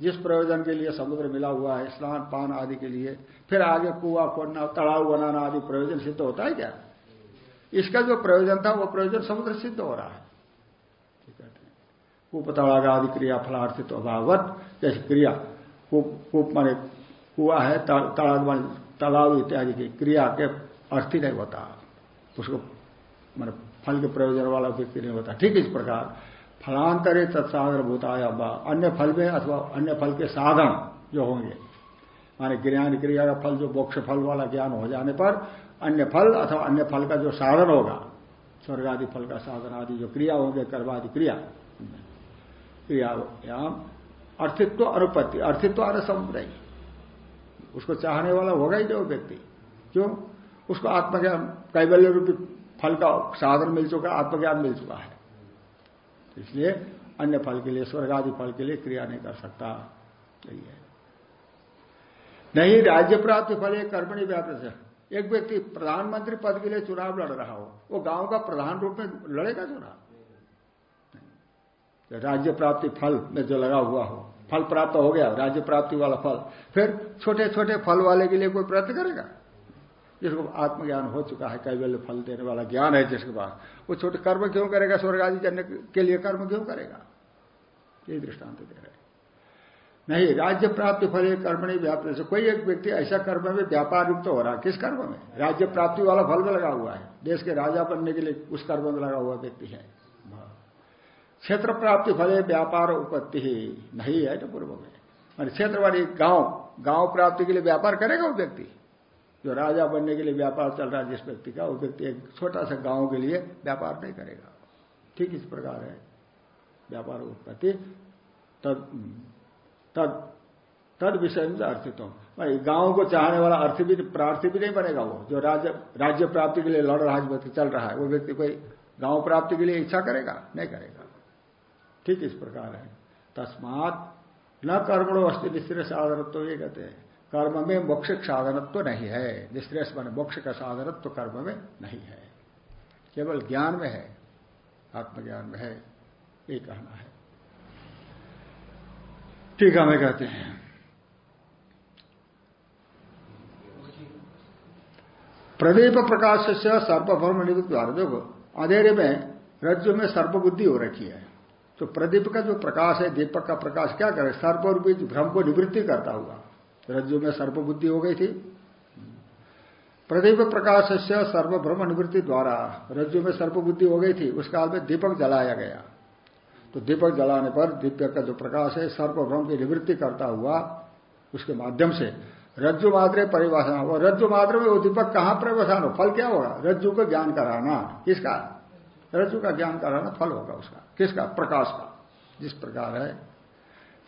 जिस प्रयोजन के लिए समुद्र मिला हुआ है, स्नान पान आदि के लिए, फिर आगे कुआ खोदना, तड़ाव बनाना आदि प्रयोजन सिद्ध होता है क्या? इसका जो प्रयोजन था, वो प्रयोजन समुद्र सिद्ध हो रहा है। कूपतड़ाग आदि क्रिया फलार्थित अभावत, जैसे क्रिया कूप माने कुआ है तड़ाग मान तालाब इत्यादि की क्रिया के अर्थ ही नहीं होता उसको मान फल के प्रयोजन वाला व्यक्ति नहीं होता ठीक इस प्रकार फलांतरे तत्सागर भूताया व अन्य फल में अथवा अन्य फल के साधन जो होंगे। माने ज्ञान क्रिया का फल, जो मोक्ष फल वाला ज्ञान हो जाने पर अन्य फल अथवा अन्य फल का जो साधन होगा स्वर्ग आदि फल का साधन आदि जो क्रिया होंगे, कर्मादि क्रिया। क्रियायाम अर्थित्व अनुपत्ति, अर्थित्व अनसमुदय उसको चाहने वाला होगा ही जो व्यक्ति। क्यों? उसको आत्मज्ञान कैबल्य रूपी फल का साधन मिल चुका आत्मज्ञान मिल चुका है। इसलिए अन्य फल के लिए स्वर्ग आदि फल के लिए क्रिया नहीं कर सकता। यही है। नहीं, राज्य प्राप्ति फल एक कर्मणी व्याप्त से एक व्यक्ति प्रधानमंत्री पद के लिए चुनाव लड़ रहा हो, वो गाँव का प्रधान रूप में लड़ेगा चुनाव। राज्य प्राप्ति फल में जो लगा हुआ हो। फल प्राप्त हो गया, राज्य प्राप्ति वाला फल। फिर छोटे छोटे फल वाले के लिए कोई प्रयत्न करेगा? जिसको आत्मज्ञान हो चुका है कई कैवल्य फल देने वाला ज्ञान है जिसके पास। वो छोटे कर्म क्यों करेगा? स्वर्ग आदि करने के लिए कर्म क्यों करेगा? ये दृष्टांत दे रहे नहीं, राज्य प्राप्ति फल एक कर्म नहीं व्याप्त से, कोई एक व्यक्ति ऐसा कर्म में व्यापार युक्त हो रहा है। किस कर्म में? राज्य प्राप्ति वाला फल में लगा हुआ है। देश के राजा बनने के लिए उस कर्म में लगा हुआ व्यक्ति है। क्षेत्र प्राप्ति फले व्यापार उपत्ति ही नहीं है तो पूर्व में। मान क्षेत्र वाली गाँव गाँव प्राप्ति के लिए व्यापार करेगा वो व्यक्ति। जो राजा बनने के लिए व्यापार चल रहा है जिस व्यक्ति का, वो व्यक्ति एक छोटा सा गाँव के लिए व्यापार नहीं करेगा। ठीक इस प्रकार है। व्यापार उत्पत्ति तद तद तद विषय में अर्थित भाई, गाँव को चाहने वाला अर्थ भी, प्रार्थी भी नहीं बनेगा वो। जो राज्य राज्य प्राप्ति के लिए लड़ रहा है चल रहा है, वो व्यक्ति कोई गाँव प्राप्ति के लिए इच्छा करेगा? नहीं करेगा। ठीक इस प्रकार है। तस्मात न कर्मणो अस्थि निश्रेय साधनत्व ये कहते हैं। कर्म में मोक्ष साधनत्व नहीं है। निश्रेष मान मोक्ष का साधनत्व कर्म में नहीं है। केवल ज्ञान में है, आत्मज्ञान में है, ये कहना है। ठीक हमें कहते हैं। प्रदीप प्रकाश से सर्पभ्रम निवृत्त द्वारा देखो, अंधेरे में, रज्जु में सर्पबुद्धि हो रखी है। तो प्रदीप का जो प्रकाश है, दीपक का प्रकाश क्या करे? सर्प रूपी भ्रम को निवृत्ति करता हुआ रज्जु में सर्प बुद्धि हो गई थी। प्रदीप प्रकाश से सर्वभ्रम निवृत्ति द्वारा रज्जु में सर्प बुद्धि हो गई थी। उस काल में दीपक जलाया गया। तो दीपक जलाने पर दीपक का जो प्रकाश है सर्वभ्रम की निवृत्ति करता हुआ उसके माध्यम से रज्जु मात्र परिभाषा हो। रज्जु मात्र में वो दीपक कहाँ परिभाषा हो? फल क्या होगा? रज्जु को ज्ञान कराना। किसका? रज्जु का ज्ञान कराना फल होगा उसका। किसका? प्रकाश का। जिस प्रकार है।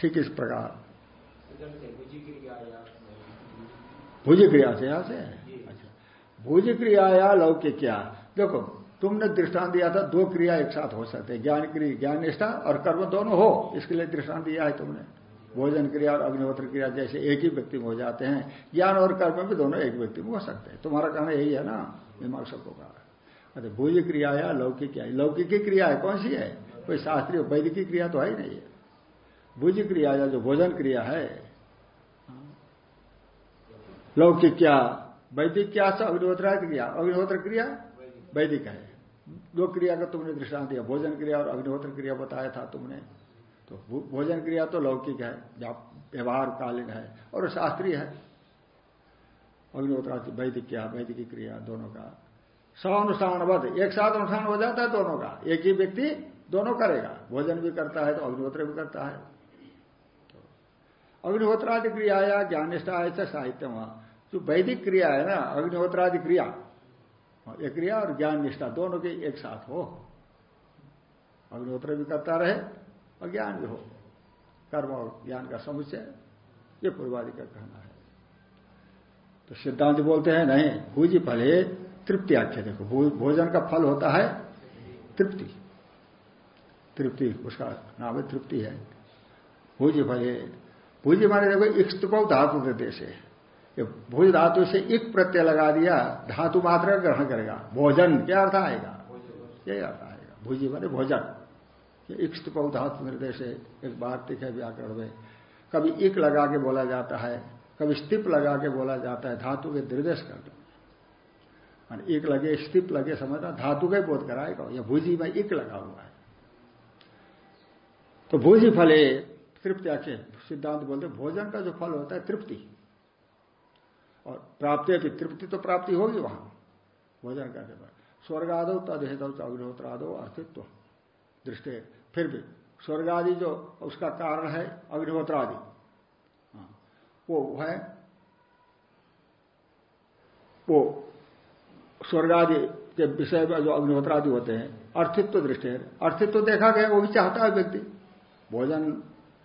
ठीक इस प्रकार। भुज क्रिया से यहाँ से? अच्छा। भुज क्रिया या लौकिक क्या? देखो तुमने दृष्टांत दिया था दो क्रिया एक साथ हो सकते हैं। ज्ञान क्रिया ज्ञान निष्ठा और कर्म दोनों हो इसके लिए दृष्टांत दिया है तुमने। भोजन क्रिया और अग्निहोत्र क्रिया जैसे एक ही व्यक्ति में हो जाते हैं। ज्ञान और कर्म भी दोनों एक व्यक्ति में हो सकते हैं। तुम्हारा कहना यही है ना मीमांसकों का अरे भोज क्रिया या लौकिक क्या लौकिक क्रिया है, कौन सी है? कोई शास्त्रीय वैदिक क्रिया तो है ही नहीं है। भुज क्रिया या जो भोजन क्रिया है, लौकिक क्या, वैदिक क्या अग्निहोत्रा क्रिया अग्निहोत्र क्रिया वैदिक है। दो क्रिया का तुमने दृष्टांत दिया, भोजन क्रिया और अग्निहोत्र क्रिया बताया था तुमने। तो भोजन क्रिया तो लौकिक है व्यवहार कालीन है और शास्त्रीय है। अग्निहोत्रा वैदिक क्या, वैदिक क्रिया, दोनों का अनुष्ठान एक साथ अनुष्ठान हो जाता है दोनों का। एक ही व्यक्ति दोनों करेगा। भोजन भी करता है तो अग्निहोत्र भी करता है। तो अग्निहोत्रादि क्रिया या ज्ञानिष्ठा ऐसा साहित्य वहाँ जो वैदिक क्रिया है ना, अग्निहोत्रादि क्रिया एक क्रिया और ज्ञान निष्ठा दोनों के एक साथ हो। अग्निहोत्र भी करता रहे और ज्ञान भी हो। कर्म और ज्ञान का समुच्चय, ये पूर्वादि का कहना है। तो सिद्धांत बोलते हैं, नहीं, भूजी फल है तृप्ति आख्य देखो भोजन का फल होता है तृप्ति। तृप्ति, उसका नाम है तृप्ति है। भूजी है भूजी माने देखो इक्तुप धातु प्रदेश है। भूज धातु से इक प्रत्यय लगा दिया, धातु मात्र ग्रहण करेगा। भोजन, क्या अर्थ आएगा? यही अर्थ आएगा। भूजी माने भोजन। इक्तुप धातु निर्देश है। एक बार बात है व्याकरण में, कभी इक लगा के बोला जाता है, कभी स्तिप लगा के बोला जाता है, धातु के निर्देश कर एक लगे स्तिप लगे समझना धातु का ही बोध कराएगा या भूजी में एक लगा हुआ है। तो भूजी फले तृप्ति आखे सिद्धांत बोलते भोजन का जो फल होता है तृप्ति। और प्राप्ति भी तृप्ति तो प्राप्ति होगी वहाँ भोजन करने पर। स्वर्ग आदो तदहेद अग्निहोत्रादो अर्थित्व दृष्टि। फिर भी स्वर्ग आदि जो उसका कारण है अग्निहोत्र आदि हाँ, वो है वो स्वर्ग आदि के विषय में जो अग्निहोत्र आदि होते हैं, अर्थित्व दृष्टि है। अर्थित्व तो देखा गया, वो भी चाहता है व्यक्ति। भोजन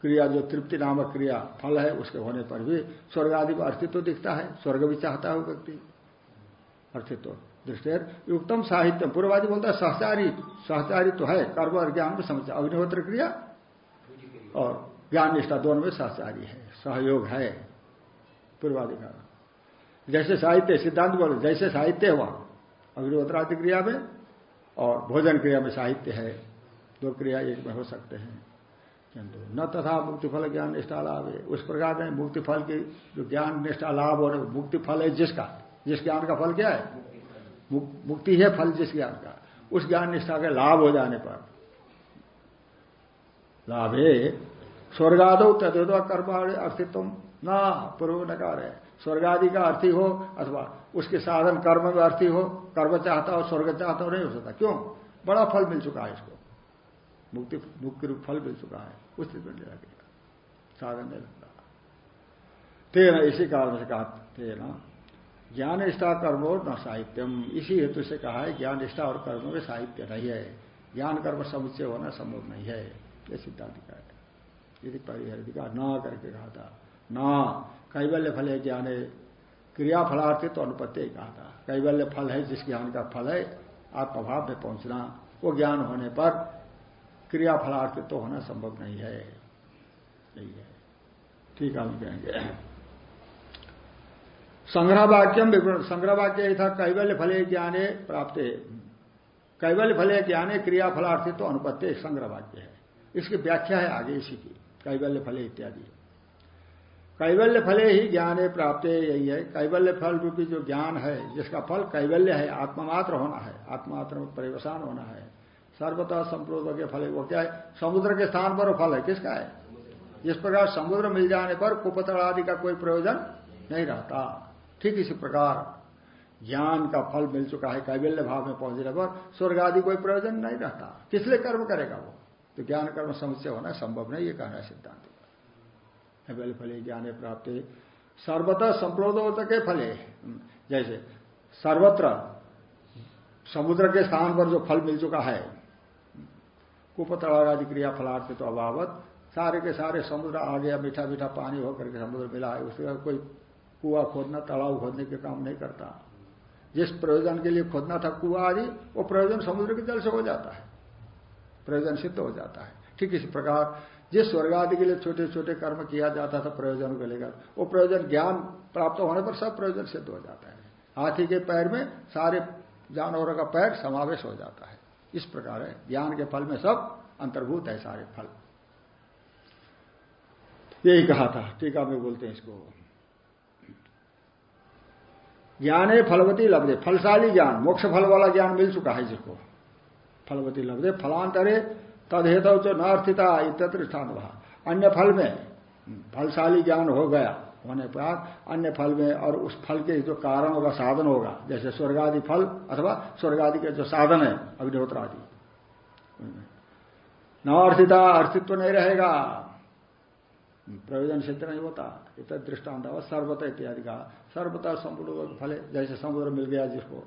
क्रिया, जो तृप्ति नामक क्रिया, फल है, उसके होने पर भी स्वर्ग आदि को अस्तित्व दिखता है। स्वर्ग भी चाहता है वो व्यक्ति। अर्थित्व दृष्टि युक्तम साहित्य पूर्ववादी बोलता है, सहचारी सहचारी तो है, कर्म और ज्ञान में समझ। अग्निहोत्र क्रिया और ज्ञान निष्ठा दोनों में सहचारी है, सहयोग है। पूर्वादि का। जैसे साहित्य, सिद्धांत बोले, जैसे साहित्य हुआ अग्निहोत्रादि क्रिया में और भोजन क्रिया में साहित्य है। दो क्रिया एक में हो सकते हैं। किंतु न तथा मुक्ति फल ज्ञान निष्ठा लाभ। है उस प्रकार में मुक्ति फल की जो ज्ञान निष्ठा लाभ रहे मुक्ति फल है जिसका? जिस ज्ञान का फल क्या है? मुक्ति है फल जिस ज्ञान का। उस ज्ञान निष्ठा के लाभ हो जाने पर। लाभ स्वर्गादो तदेव कर्म अर्थित्व न, पूर्व नकार है। स्वर्गादि का अर्थी हो अथवा उसके साधन कर्म में अर्थी हो, कर्म चाहता हो, स्वर्ग चाहता हो, नहीं हो सकता। क्यों? बड़ा फल मिल चुका है इसको। मुक्ति मुक्ति रूप फल मिल चुका है। उस स्थिति में लगेगा साधन नहीं लगता तेना, इसी कारण से कहा, तेना, ज्ञान निष्ठा कर्म और न साहित्यम। इसी हेतु से कहा है, ज्ञान निष्ठा और कर्म में साहित्य नहीं है। ज्ञान कर्म समुच्चय होना संभव नहीं है। यह सिद्धांत का है। यदि परिहर कहा न करके कहा था। न, कैवल्य फल है ज्ञान। क्रिया फलार्थी तो अनुपत्ति कहा था। कैवल्य फल है जिस ज्ञान का फल है, आत्मभाव में पहुँचना। वो ज्ञान होने पर क्रिया फलार्थ तो होना संभव नहीं है। यही है। ठीक हम कहेंगे। संग्रह वाक्यम संग्रह वाक्य था, कैवल्य फले ज्ञाने प्राप्त। कैवल्य फले ज्ञाने क्रिया फलार्थी तो अनुपत्य संग्रह वाक्य है। इसकी व्याख्या है आगे इसी की, कैवल्य फले इत्यादि। कैवल्य फले ही ज्ञाने प्राप्त, यही है। कैवल्य फल रूपी जो ज्ञान है, जिसका फल कैवल्य है, आत्ममात्र होना है आत्मात्र में परिवसान होना है। सर्वतः संप्रोध के फल वो क्या है? समुद्र के स्थान पर फल है। किसका है? जिस प्रकार समुद्र मिल जाने पर कुपतल आदि का कोई प्रयोजन नहीं रहता। ठीक इसी प्रकार ज्ञान का फल मिल चुका है, कैवल्य भाव में पहुँचने पर स्वर्ग आदि कोई प्रयोजन नहीं रहता। किसलिए कर्म करेगा वो? तो ज्ञान कर्म समस्या होना संभव नहीं, ये कहना है कैबल्य फले, ज्ञान प्राप्त। सर्वतः संप्रोधोत के फले? जैसे, सर्वत्र, समुद्र के स्थान पर जो फल मिल चुका है कुपतड़ाग आदि क्रिया फलार्थ तो अभावत, सारे के सारे समुद्र आ गया मीठा मीठा पानी होकर के समुद्र मिला है, उसका कोई कुआ खोदना, तालाब खोदने के काम नहीं करता। जिस प्रयोजन के लिए खोदना था कुआ आदि, वो प्रयोजन समुद्र के जल से हो जाता है। प्रयोजन सिद्ध हो जाता है। ठीक इसी प्रकार जिस स्वर्ग आदि के लिए छोटे छोटे कर्म किया जाता था, प्रयोजन को लेकर, वो प्रयोजन ज्ञान प्राप्त होने पर सब प्रयोजन सिद्ध हो जाता है। हाथी के पैर में सारे जानवरों का पैर समावेश हो जाता है। इस प्रकार है, ज्ञान के फल में सब अंतर्भूत है सारे फल। यही कहा था, टीका में बोलते हैं इसको। ज्ञाने फलवती लब्धे, फलशाली ज्ञान, मोक्ष फल वाला ज्ञान मिल चुका है जिसको फलवती लब्धे, फलांतरे तदहेत जो न अर्थिता इतर वहा अन्य फल में फलशाली ज्ञान हो गया, होने पर अन्य फल में और उस फल के जो कारण होगा, साधन होगा, जैसे स्वर्ग आदि फल अथवा स्वर्ग आदि के जो साधन है अग्निहोत्र आदि न अर्थिता अर्थित्व नहीं रहेगा। प्रयोजन सिद्ध नहीं होता। इतना दृष्टांत सर्वता इत्यादि का सर्वता संपूर्ण फले, जैसे समुद्र मिल गया जिसको।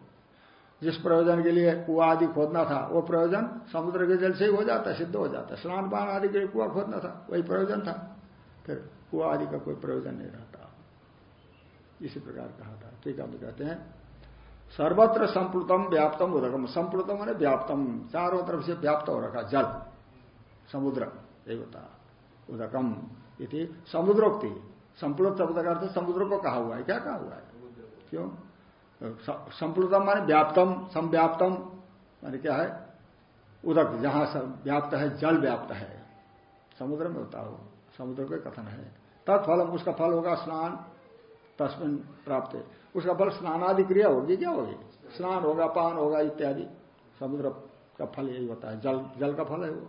जिस प्रयोजन के लिए कुआ आदि खोदना था, वो प्रयोजन समुद्र के जल से ही हो जाता, सिद्ध हो जाता। है स्नान पान आदि के लिए कुआ खोदना था, वही प्रयोजन था। फिर कुआ आदि का कोई प्रयोजन नहीं रहता। इसी प्रकार कहा था। ठीक है कहते हैं, सर्वत्र संप्लुतम व्याप्तम उदकम संप्लुतम मैंने व्याप्तम। चारों तरफ़ से व्याप्त हो रखा जल, समुद्र यही होता। उदकम समुद्रोक्ति। संप्लुत शब्द का अर्थ समुद्र को कहा हुआ है। क्या कहा हुआ है? क्यों? संप्लुतम माने व्याप्तम, संव्याप्तम, माने क्या है? उदक, जहाँ व्याप्त है, जल व्याप्त है। समुद्र में होता हो, समुद्र का कथन है। तत्फलम, उसका फल होगा स्नान, तस्मिन प्राप्त उसका फल स्नानादि क्रिया होगी, क्या होगी? स्नान होगा, पान होगा, इत्यादि। समुद्र का फल यही होता है, जल जल का फल है वो।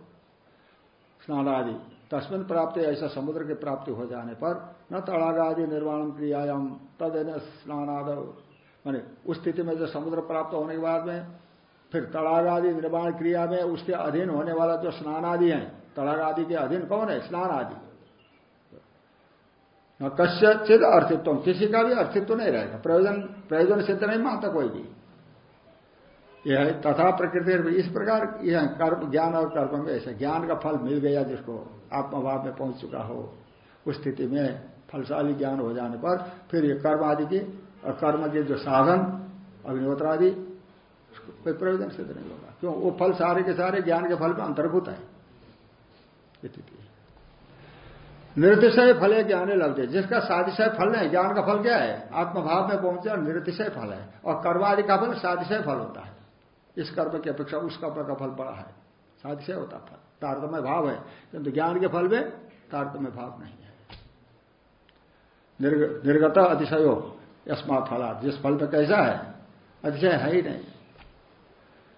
स्नान आदि तस्मिन प्राप्त ऐसा समुद्र की प्राप्ति हो जाने पर न तड़ाग निर्माण क्रियायाम तद स्नानाद। माने उस स्थिति में जो समुद्र प्राप्त होने के बाद में, फिर तड़ाग आदि, निर्माण क्रिया में उसके अधीन होने वाला जो स्नान आदि है, तड़ाग आदि के अधीन कौन है? स्नान आदि। कश्यचित अर्थित्व। किसी का भी अर्थित्व नहीं रहेगा। प्रयोजन प्रयोजन सिद्ध नहीं मानता कोई भी। यह तथा प्रकृति इस प्रकार यह कर्म, ज्ञान और कर्म में ऐसा ज्ञान का फल मिल गया जिसको आत्मभाव में पहुँच चुका हो। उस स्थिति में फलशाली ज्ञान हो जाने पर फिर ये कर्म आदि की और कर्म के जो साधन अग्निहोत्र आदि कोई प्रयोजन सिद्ध नहीं होगा। क्यों? वो फल सारे के सारे ज्ञान के फल में अंतर्भूत है। निरतिशय फल है, ज्ञान लगते जिसका साधिशय फल नहीं, ज्ञान का फल क्या है? आत्मभाव में पहुँचे और निरतिशय फल है। और कर्मादि का फल साधिशय फल होता है। इस कर्म की अपेक्षा उस कर्म का फल बड़ा है। साधिशय होता फल। तारतम्य भाव है। किंतु ज्ञान के फल में तारतम्य भाव नहीं है। निर्गत अतिशयो। यस्मात फला जिस फल में कैसा है, अतिशय है ही नहीं।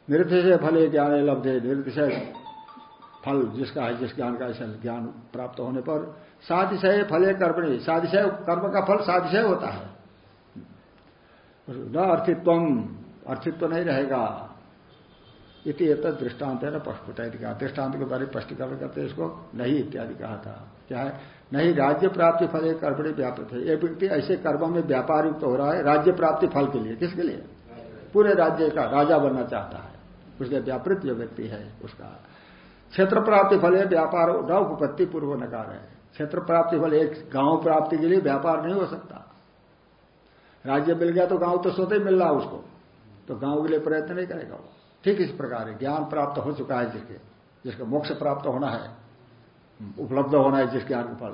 निरतिशय फल ये ज्ञान लब्धे निरतिशय फल, जिसका है, जिस ज्ञान का ऐसा ज्ञान प्राप्त होने पर साधिशय फले कर्मणी। साधिशय, कर्म का फल साधिशय होता है। न अर्थित्व अर्थित्व नहीं रहेगा। इति दृष्टांत है ना पष्पुट कहा दृष्टांत के बारे में स्पष्टीकरण करते इसको। नहीं इत्यादि कहा था। क्या है? नहीं, राज्य प्राप्ति फल एक कर्मणी व्यापक है। एक व्यक्ति ऐसे कर्म में व्यापार युक्त हो रहा है, राज्य प्राप्ति फल के लिए। किसके लिए? पूरे राज्य का राजा बनना चाहता है। उसके व्यापृत जो व्यक्ति है, उसका। क्षेत्र प्राप्ति फल है, व्यापार न उपपत्ति पूर्व नकार है। क्षेत्र प्राप्ति फल एक गाँव प्राप्ति के लिए व्यापार नहीं हो सकता। राज्य मिल गया तो गाँव तो स्वतः मिल रहा उसको। तो गाँव के लिए प्रयत्न नहीं करेगा वो। ठीक इस प्रकार है, ज्ञान प्राप्त हो चुका है जिसके, जिसका मोक्ष प्राप्त होना है। उपलब्ध होना है जिस ज्ञान का फल।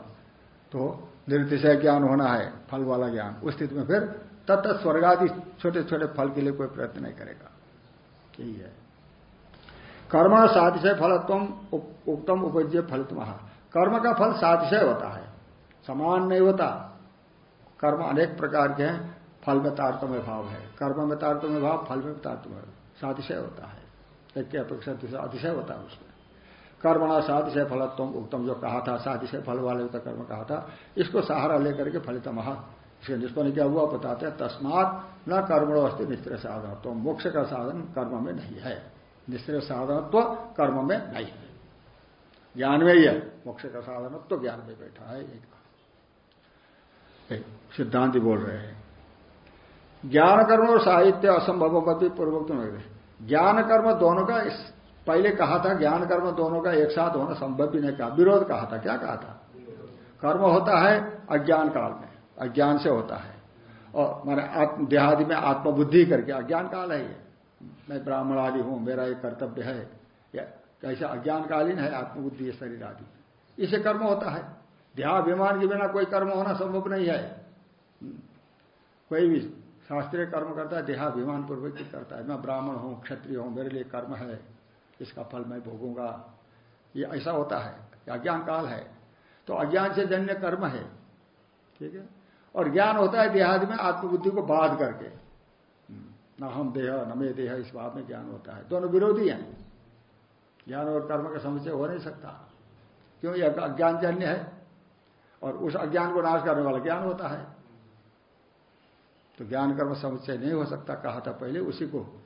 तो निर्तिशय ज्ञान होना है, फल वाला ज्ञान। उस स्थिति में फिर तत्त स्वर्ग आदि छोटे छोटे फल के लिए कोई प्रयत्न नहीं करेगा। यही है। कर्म सातिशय फलत्व उत्तम उपज्य फलित कर्म का फल सातिशय होता है, समान नहीं होता। कर्म अनेक प्रकार के हैं, फल में तारतम्य भाव है। कर्म में तारतम्य भाव, फल में तारतम्य सातिशय होता है। एक अपेक्षा अतिशय होता है उसमें। कर्मणा सातिशय फलत्व उत्तम जो कहा था सातिशय फल वाले तो कर्म कहा था, इसको सहारा लेकर के फलित महा इसके निष्पन्न क्या हुआ, बताते हैं, तस्मात न कर्मणो अस्थि निश्चय साधनत्व मोक्ष का साधन कर्म में नहीं है। निश्चय साधनत्व कर्म में नहीं है। ज्ञान में ही है। मोक्ष का साधनत्व ज्ञान में बैठा है, एक सिद्धांति बोल रहे हैं। ज्ञान कर्म और साहित्य असंभव पूर्वक ज्ञान कर्म दोनों का पहले कहा था ज्ञान कर्म दोनों का एक साथ होना संभव भी नहीं कहा। विरोध कहा था। क्या कहा था? कर्म होता है अज्ञान काल में। अज्ञान से होता है। और मैंने देहादि में आत्मबुद्धि करके अज्ञान काल है ये। मैं ब्राह्मण आदि हूँ, मेरा एक कर्तव्य है। कैसे अज्ञान कालीन है, आत्मबुद्धि शरीर आदि। इसे कर्म होता है। देहाभिमान के बिना कोई कर्म होना संभव नहीं है। कोई भी शास्त्रीय कर्म करता है, देहाभिमान पूर्वक करता है। मैं ब्राह्मण हूँ, क्षत्रिय हूँ, मेरे लिए कर्म है। इसका फल मैं भोगूँगा। ये ऐसा होता है। अज्ञान काल है। तो अज्ञान से जन्य कर्म है। ठीक है? और ज्ञान होता है देहादि में आत्मबुद्धि को बाध करके। न हम देह, न मे देह, इस बात में ज्ञान होता है। दोनों विरोधी हैं। ज्ञान और कर्म का समुचय हो नहीं सकता। क्यों? यह अज्ञान जन्य है। और उस अज्ञान को नाश करने वाला ज्ञान होता है। तो ज्ञान कर्म समुच्चय नहीं हो सकता, कहा था पहले, उसी को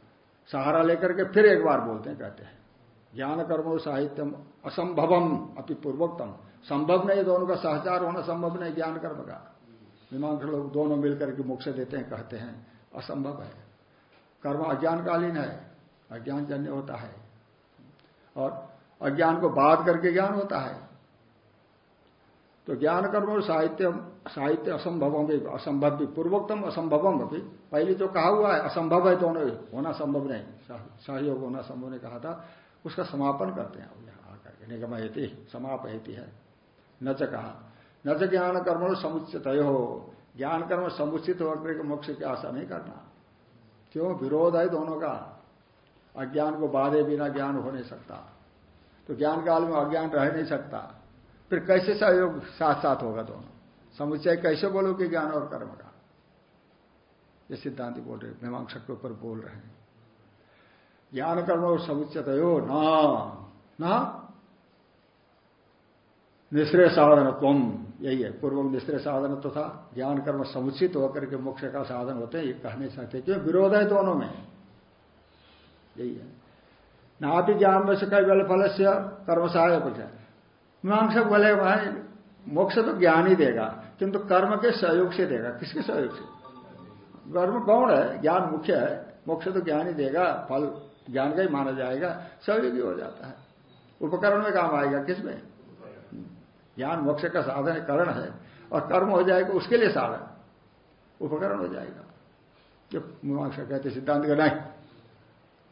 सहारा लेकर के फिर एक बार बोलते हैं, कहते हैं। ज्ञान कर्म साहित्यम असंभवम अपनी पूर्वोक्तम। संभव नहीं, दोनों का सहचार होना संभव नहीं ज्ञान कर्म का। मीमांस लोग दोनों मिलकर के मोक्ष देते हैं, कहते हैं, असंभव है। कर्म अज्ञानकालीन है अज्ञान जन्य होता है। और अज्ञान को बाध करके ज्ञान होता है। तो ज्ञान कर्म और साहित्य साहित्य असंभवम भी असंभव भी पूर्वोत्तम असंभवम भी। पहले जो कहा हुआ है, असंभव है दोनों, होना संभव नहीं। सहयोग होना संभव नहीं कहा था। उसका समापन करते हैं। यहाँ आकर के निगमयती समापयती है। न च कहा, न च ज्ञान कर्म समुचित हो ज्ञान कर्म समुचित होकर के मोक्ष की आशा नहीं करना। क्यों? विरोध है दोनों का। अज्ञान को बाधे बिना ज्ञान हो नहीं सकता। तो ज्ञान काल में अज्ञान रह नहीं सकता। फिर कैसे सहयोग साथ साथ होगा दोनों? समुच्चय कैसे बोलोगे ज्ञान और कर्म का? ये सिद्धांत बोल रहे मीमांसक के ऊपर बोल रहे हैं। ज्ञान कर्म और समुचित हो ना? निश्रय साधन तुम यही है, पूर्व निश्रेय साधन तो था ज्ञान कर्म समुचित होकर के मोक्ष का साधन होते हैं, ये कह नहीं सकते क्यों विरोध है दोनों में। यही है। ना भी ज्ञान में से कई बल फल से कर्म सहायक मीमांसक बोले, भाई, मोक्ष तो ज्ञान ही देगा, किंतु कर्म के सहयोग से देगा। किसके सहयोग से? कर्म कौन है? ज्ञान मुख्य है। मोक्ष तो ज्ञान ही देगा, फल ज्ञान का ही माना जाएगा सहयोगी हो जाता है। उपकरण में काम आएगा किसमें ज्ञान मोक्ष का साधन करण है। और कर्म हो जाएगा, उसके लिए साधन। उपकरण हो जाएगा। जो मीमांसा कहते सिद्धांत का नहीं।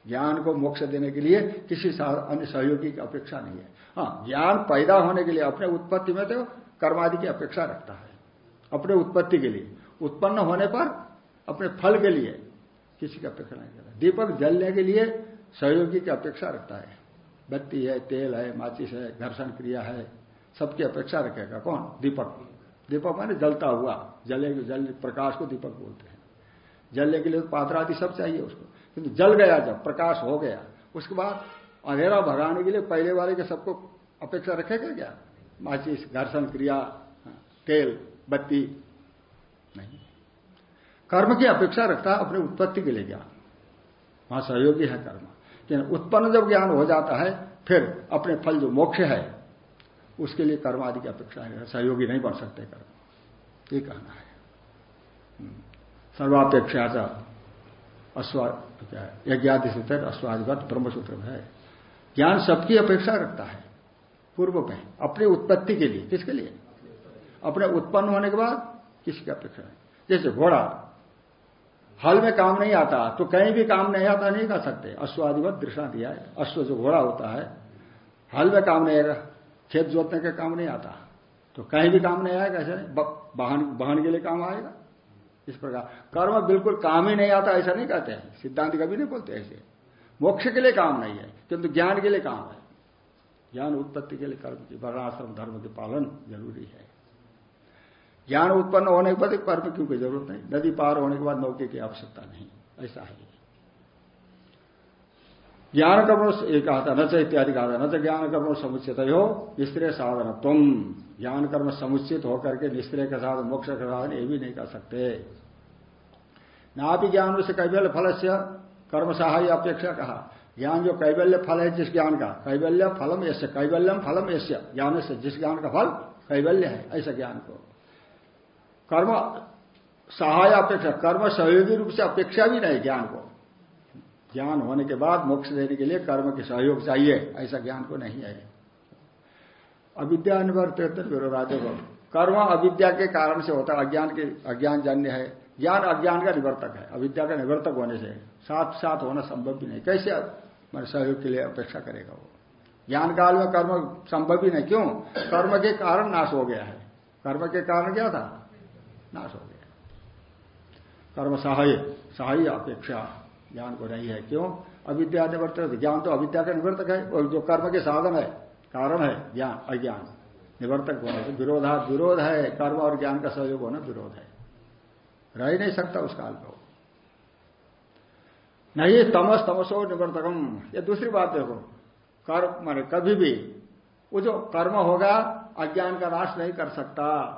ज्ञान को मोक्ष देने के लिए किसी अन्य सहयोगी की अपेक्षा नहीं है। हाँ ज्ञान पैदा होने के लिए अपने उत्पत्ति में तो कर्मादि की अपेक्षा रखता है। अपने उत्पत्ति के लिए। उत्पन्न होने पर, अपने फल के लिए। किसी की अपेक्षा नहीं करता। दीपक जलने के लिए सहयोगी की अपेक्षा रखता है। बत्ती है, तेल है, माचिस है, घर्षण क्रिया है, सबकी अपेक्षा रखेगा। कौन? दीपक। दीपक माने जलता हुआ। जले, जल, प्रकाश को दीपक बोलते हैं। जलने के लिए तो पात्र आदि सब चाहिए उसको। किंतु जल गया जब, प्रकाश हो गया, उसके बाद अंधेरा भगाने के लिए पहले वाले के सबको अपेक्षा रखेगा क्या? माचिस, घर्षण क्रिया, तेल, बत्ती। नहीं। कर्म की अपेक्षा रखता है, अपने उत्पत्ति के लिए ज्ञान। वहाँ सहयोगी है कर्म। लेकिन उत्पन्न जब ज्ञान हो जाता है, फिर अपने फल जो मोक्ष है, उसके लिए कर्म आदि की अपेक्षा है। सहयोगी नहीं बन सकते कर्म। ये कहना है। सर्वापेक्षा का हम्म। सर्वापेक्षा यज्ञादि सूत्र अश्वादिवत ब्रह्मसूत्र में है। ज्ञान सबकी अपेक्षा रखता है, पूर्व में। अपनी उत्पत्ति के लिए। किसके लिए? अपने उत्पन्न होने के बाद किसकी अपेक्षा है? जैसे घोड़ा। हल में काम नहीं आता तो कहीं भी काम नहीं आता, नहीं कर सकते। अश्वादिवत दृष्टा दिया है। अश्व जो घोड़ा होता है, हल में काम नहीं आएगा खेत जोतने का काम नहीं आता। तो कहीं भी काम नहीं आएगा, ऐसा नहीं। वाहन वाहन के लिए काम आएगा। इस प्रकार। कर्म बिल्कुल काम ही नहीं आता, ऐसा नहीं कहते हैं। सिद्धांत कभी नहीं बोलते ऐसे। मोक्ष के लिए काम नहीं है, किंतु ज्ञान के लिए काम है। ज्ञान उत्पत्ति के लिए कर्म की वर्णाश्रम धर्म के पालन ज़रूरी है। ज्ञान उत्पन्न होने के बाद कर्म क्यों की ज़रूरत नहीं। नदी पार होने के बाद नौके की आवश्यकता नहीं। ऐसा है। ज्ञान कर्म एक कहा था नच इत्यादि कहा था न तो ज्ञान कर्म समुचित हो निश्चय साधन, तुम। ज्ञान कर्म समुचित होकर के निश्चय के साधन, मोक्ष के साधन, ये भी नहीं कर सकते। ना भी ज्ञान से कैबल्य फल से कर्म सहाय अपेक्षा कहा। ज्ञान जो कैबल्य फल है, जिस ज्ञान का कैबल्य फलम यश्य कैबल्यम फलम यश्य ज्ञान से जिस ज्ञान का फल कैबल्य है, ऐसा ज्ञान को कर्म सहाय अपेक्षा, कर्म सहयोगी रूप से अपेक्षा भी नहीं ज्ञान को। ज्ञान होने के बाद मोक्ष देने के लिए कर्म के सहयोग चाहिए, ऐसा ज्ञान को नहीं है। अविद्या निवर्त विरोधाद्य कर्म अविद्या के कारण से होता है, अज्ञान के, अज्ञान जन्य है। ज्ञान अज्ञान का निवर्तक है, अविद्या का निवर्तक होने से साथ साथ होना संभव भी नहीं। कैसे मैंने सहयोग के लिए अपेक्षा करेगा वो? ज्ञान काल में कर्म संभव ही नहीं। क्यों? कर्म के कारण नाश हो गया है। कर्म के कारण क्या था? नाश हो गया। कर्म सहाय सहाय अपेक्षा ज्ञान को नहीं है। क्यों? अविद्या निवर्तक ज्ञान तो अविद्या का निवर्तक है और जो कर्म के साधन है, कारण है ज्ञान, अज्ञान। निवर्तक होने से विरोधा विरोध है। कर्म और ज्ञान का सहयोग होना विरोध है। रह नहीं सकता उस काल में नहीं, तमस तमसो निवर्तकम। ये दूसरी बात देखो। कर्म, माने कभी भी, वो जो कर्म होगा, अज्ञान का नाश नहीं कर सकता।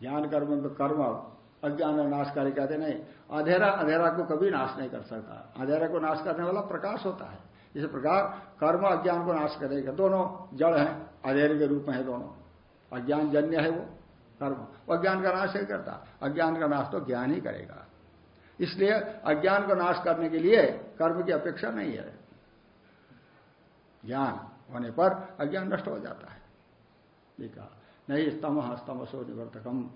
ज्ञान कर्म में कर्म, अज्ञान और नाश नाशकारी कहते नहीं। अधेरा, अंधेरा को कभी नाश नहीं कर सकता। अंधेरा को नाश करने वाला प्रकाश होता है। इस प्रकार कर्म, अज्ञान को नाश करेगा दोनों जड़ हैं, अंधेरे के रूप में है दोनों। अज्ञान जन्य है वो, कर्म। अज्ञान का नाश नहीं करता। अज्ञान का नाश तो ज्ञान ही करेगा। इसलिए अज्ञान को नाश करने के लिए कर्म की अपेक्षा नहीं है। ज्ञान होने पर अज्ञान नष्ट हो जाता है। ठीक है नहीं स्तम स्तमसो निवर्तकम।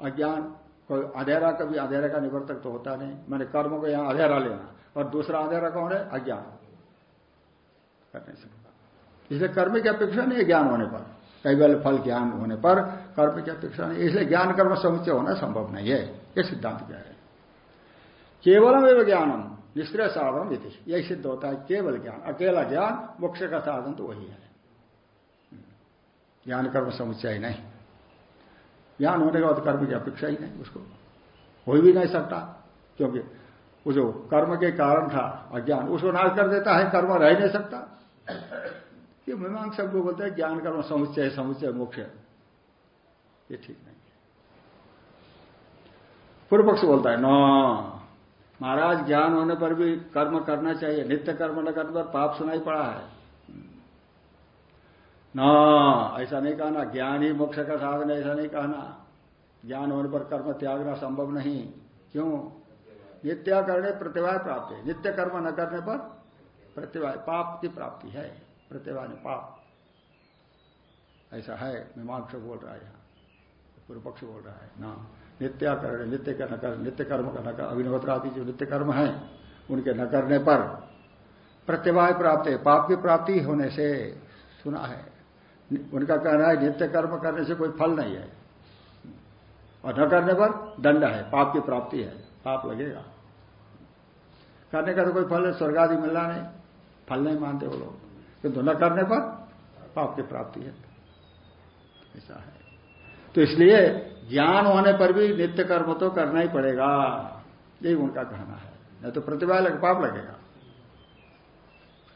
अज्ञान, कोई अधेरा कभी अधेरा का निवर्तक तो होता नहीं। मैंने कर्म को यहाँ अधेरा लेना। और दूसरा अधेरा कौन है? अज्ञान। कर नहीं सकता। इसलिए कर्म की अपेक्षा नहीं है ज्ञान होने पर। कैवल फल ज्ञान होने पर कर्म की अपेक्षा नहीं। इसलिए ज्ञान कर्म समुचय होना संभव नहीं है। यह सिद्धांत क्या है? केवलम एवं ज्ञानम निष्क्रिय साधन यही सिद्ध होता है, केवल ज्ञान। अकेला ज्ञान, मोक्ष का साधन तो वही है। ज्ञान कर्म समुच्चय नहीं। ज्ञान होने के बाद कर्म की अपेक्षा ही नहीं उसको। हो भी नहीं सकता, क्योंकि वो जो कर्म के कारण था, अज्ञान, उसको नाश कर देता है, कर्म रह नहीं सकता। ये मीमांस सबको बोलते हैं, ज्ञान कर्म समुच्चय समुच्चय मोक्ष। ये ठीक नहीं पूर्व पक्ष बोलता है, न, महाराज, ज्ञान होने पर भी कर्म करना चाहिए। नित्य कर्म न करने पर पाप सुनाई पड़ा है। न, ऐसा नहीं कहना, ज्ञान ही मोक्ष का साधन ऐसा नहीं कहना। ज्ञान होने पर कर्म त्यागना संभव नहीं। क्यों? नित्य करने प्रतिभा प्राप्त है। नित्य कर्म न करने पर प्रतिभा, पाप की प्राप्ति है। प्रतिभा ने पाप। ऐसा है, मीमांस बोल रहा है यहाँ। पूर्व पक्ष बोल रहा है। ना नित्या करने नित्य का न कर, नित्य कर्म का न कर अभिनवत्रादि जो नित्य कर्म है, उनके न करने पर प्रतिभा प्राप्त है। पाप की प्राप्ति होने से सुना है। उनका कहना है नित्य कर्म करने से कोई फल नहीं है। और न करने पर दंड है, पाप की प्राप्ति है, पाप लगेगा। करने का तो कोई फल है, स्वर्ग आदि मिलना नहीं, फल नहीं मानते वो लोग। किंतु न करने पर पाप की प्राप्ति है। ऐसा है। तो इसलिए ज्ञान होने पर भी नित्य कर्म तो करना ही पड़ेगा। यही उनका कहना है। नहीं तो प्रतिभा लग, पाप लगेगा।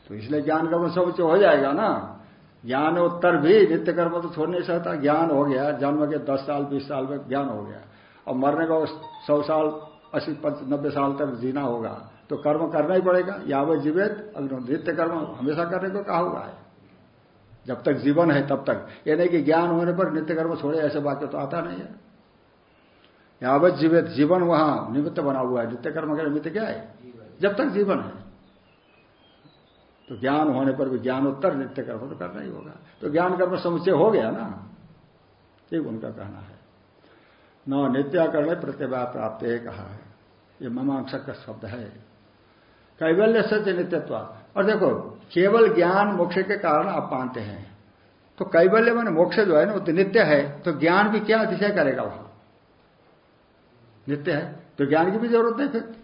तो इसलिए ज्ञान कर्म सब हो जाएगा ना ज्ञान उत्तर भी नित्य कर्म तो छोड़ नहीं सकता। ज्ञान हो गया, जन्म के दस साल, बीस साल में ज्ञान हो गया। और मरने का सौ साल, अस्सी नब्बे साल तक जीना होगा तो कर्म करना ही पड़ेगा। यावत जीवित नित्य कर्म, हमेशा करने को कहा हुआ है। जब तक जीवन है, तब तक। ये नहीं कि ज्ञान होने पर नित्य कर्म छोड़े, ऐसे वाक्य तो आता नहीं है। यावत जीवित, जीवन वहाँ निमित्त बना हुआ है। नित्य कर्म का निमित्त क्या है? जब तक जीवन है। तो ज्ञान होने पर भी ज्ञानोत्तर नित्य कर्म तो करना ही होगा। तो ज्ञान कर्म समुचय हो गया ना? ये उनका कहना है। न नित्या करने प्रतिभा प्राप्त कहा है। ये ममांसक का शब्द है। कैवल्य सत्य नित्यत्व। और देखो, केवल ज्ञान मोक्ष के कारण आप मानते हैं। तो कैवल्य मैंने मोक्ष जो है ना, वो तो नित्य है। तो ज्ञान भी क्या अतिशय करेगा वहाँ? नित्य है। तो ज्ञान की भी ज़रूरत नहीं फिर।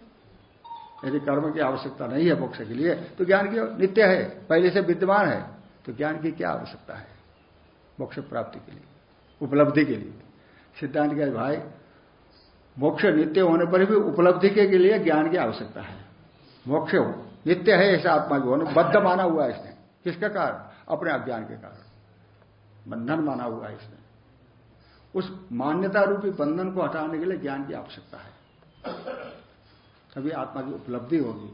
यदि कर्म की आवश्यकता नहीं है मोक्ष के लिए तो ज्ञान की नित्य है, पहले से विद्यमान है तो ज्ञान की क्या आवश्यकता है? मोक्ष प्राप्ति के लिए, उपलब्धि के लिए। सिद्धांत के भाई, मोक्ष नित्य होने पर भी उपलब्धि के लिए ज्ञान की आवश्यकता है। मोक्ष हो नित्य है, ऐसा आत्मा की होने, बद्ध माना हुआ है इसने। किसके कारण? अपने अज्ञान के कारण। बंधन माना हुआ है इसने। उस मान्यता रूपी बंधन को हटाने के लिए ज्ञान की आवश्यकता है। तभी आत्मा की उपलब्धि होगी।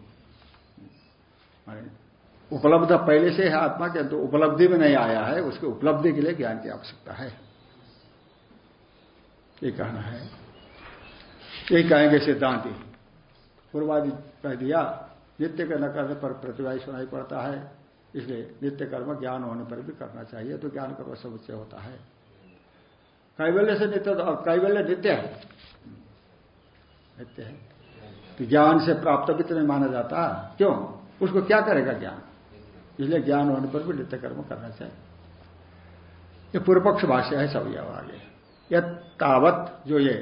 उपलब्ध पहले से है आत्मा के तो उपलब्धि में नहीं आया है, उसके उपलब्धि के लिए ज्ञान की आवश्यकता है। ये कहना है। ये कहेंगे सिद्धांति। पूर्वादि कह दिया, नित्य के न करने पर प्रतिभा सुनाई पड़ता है, इसलिए नित्य कर्म ज्ञान होने पर भी करना चाहिए तो ज्ञान कर्म समुच्चय होता है। कैवल्य से नित्य कैवल्य नित्य है। नित्य है। तो ज्ञान से प्राप्त भी तो नहीं माना जाता है। क्यों? उसको क्या करेगा ज्ञान? इसलिए ज्ञान होने पर भी नित्य कर्म करना चाहिए। ये पूर्व पक्ष भाष्य है सब यह आगे। यह तावत जो ये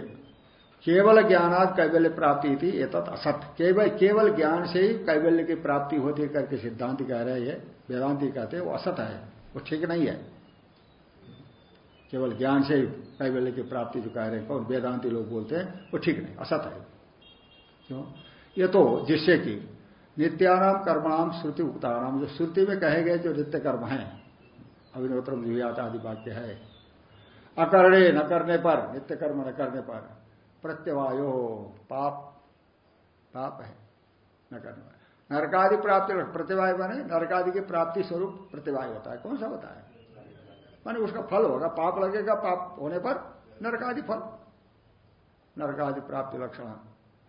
केवल ज्ञानात कैबल्य प्राप्ति थी ये तत् असत। केवल केवल ज्ञान से ही कैबल्य की प्राप्ति होती करके सिद्धांत कह रहे हैं वेदांति कहते हैं वो असत है। वो ठीक नहीं है। केवल ज्ञान से ही कैबल्य की प्राप्ति जो कह रहे हैं कौन? वेदांति लोग बोलते हैं, वो ठीक नहीं, असत है। क्यों? ये तो जिससे कि नित्यानाम कर्मणाम श्रुति उक्तानाम, जो श्रुति में कहे गए जो नित्य कर्म है अभिनोत्र जुयात आदि वाक्य है। अकरणे न करने पर, नित्य कर्म न करने पर, प्रत्यवायो पाप पाप है, न करने पर। नरकादि प्राप्ति प्रतिवाय बने नरकादि की प्राप्ति स्वरूप प्रतिवाय होता है। कौन सा होता है माने उसका फल होगा, पाप लगेगा, पाप होने पर नरकादि फल, नरकादि प्राप्ति लक्षण।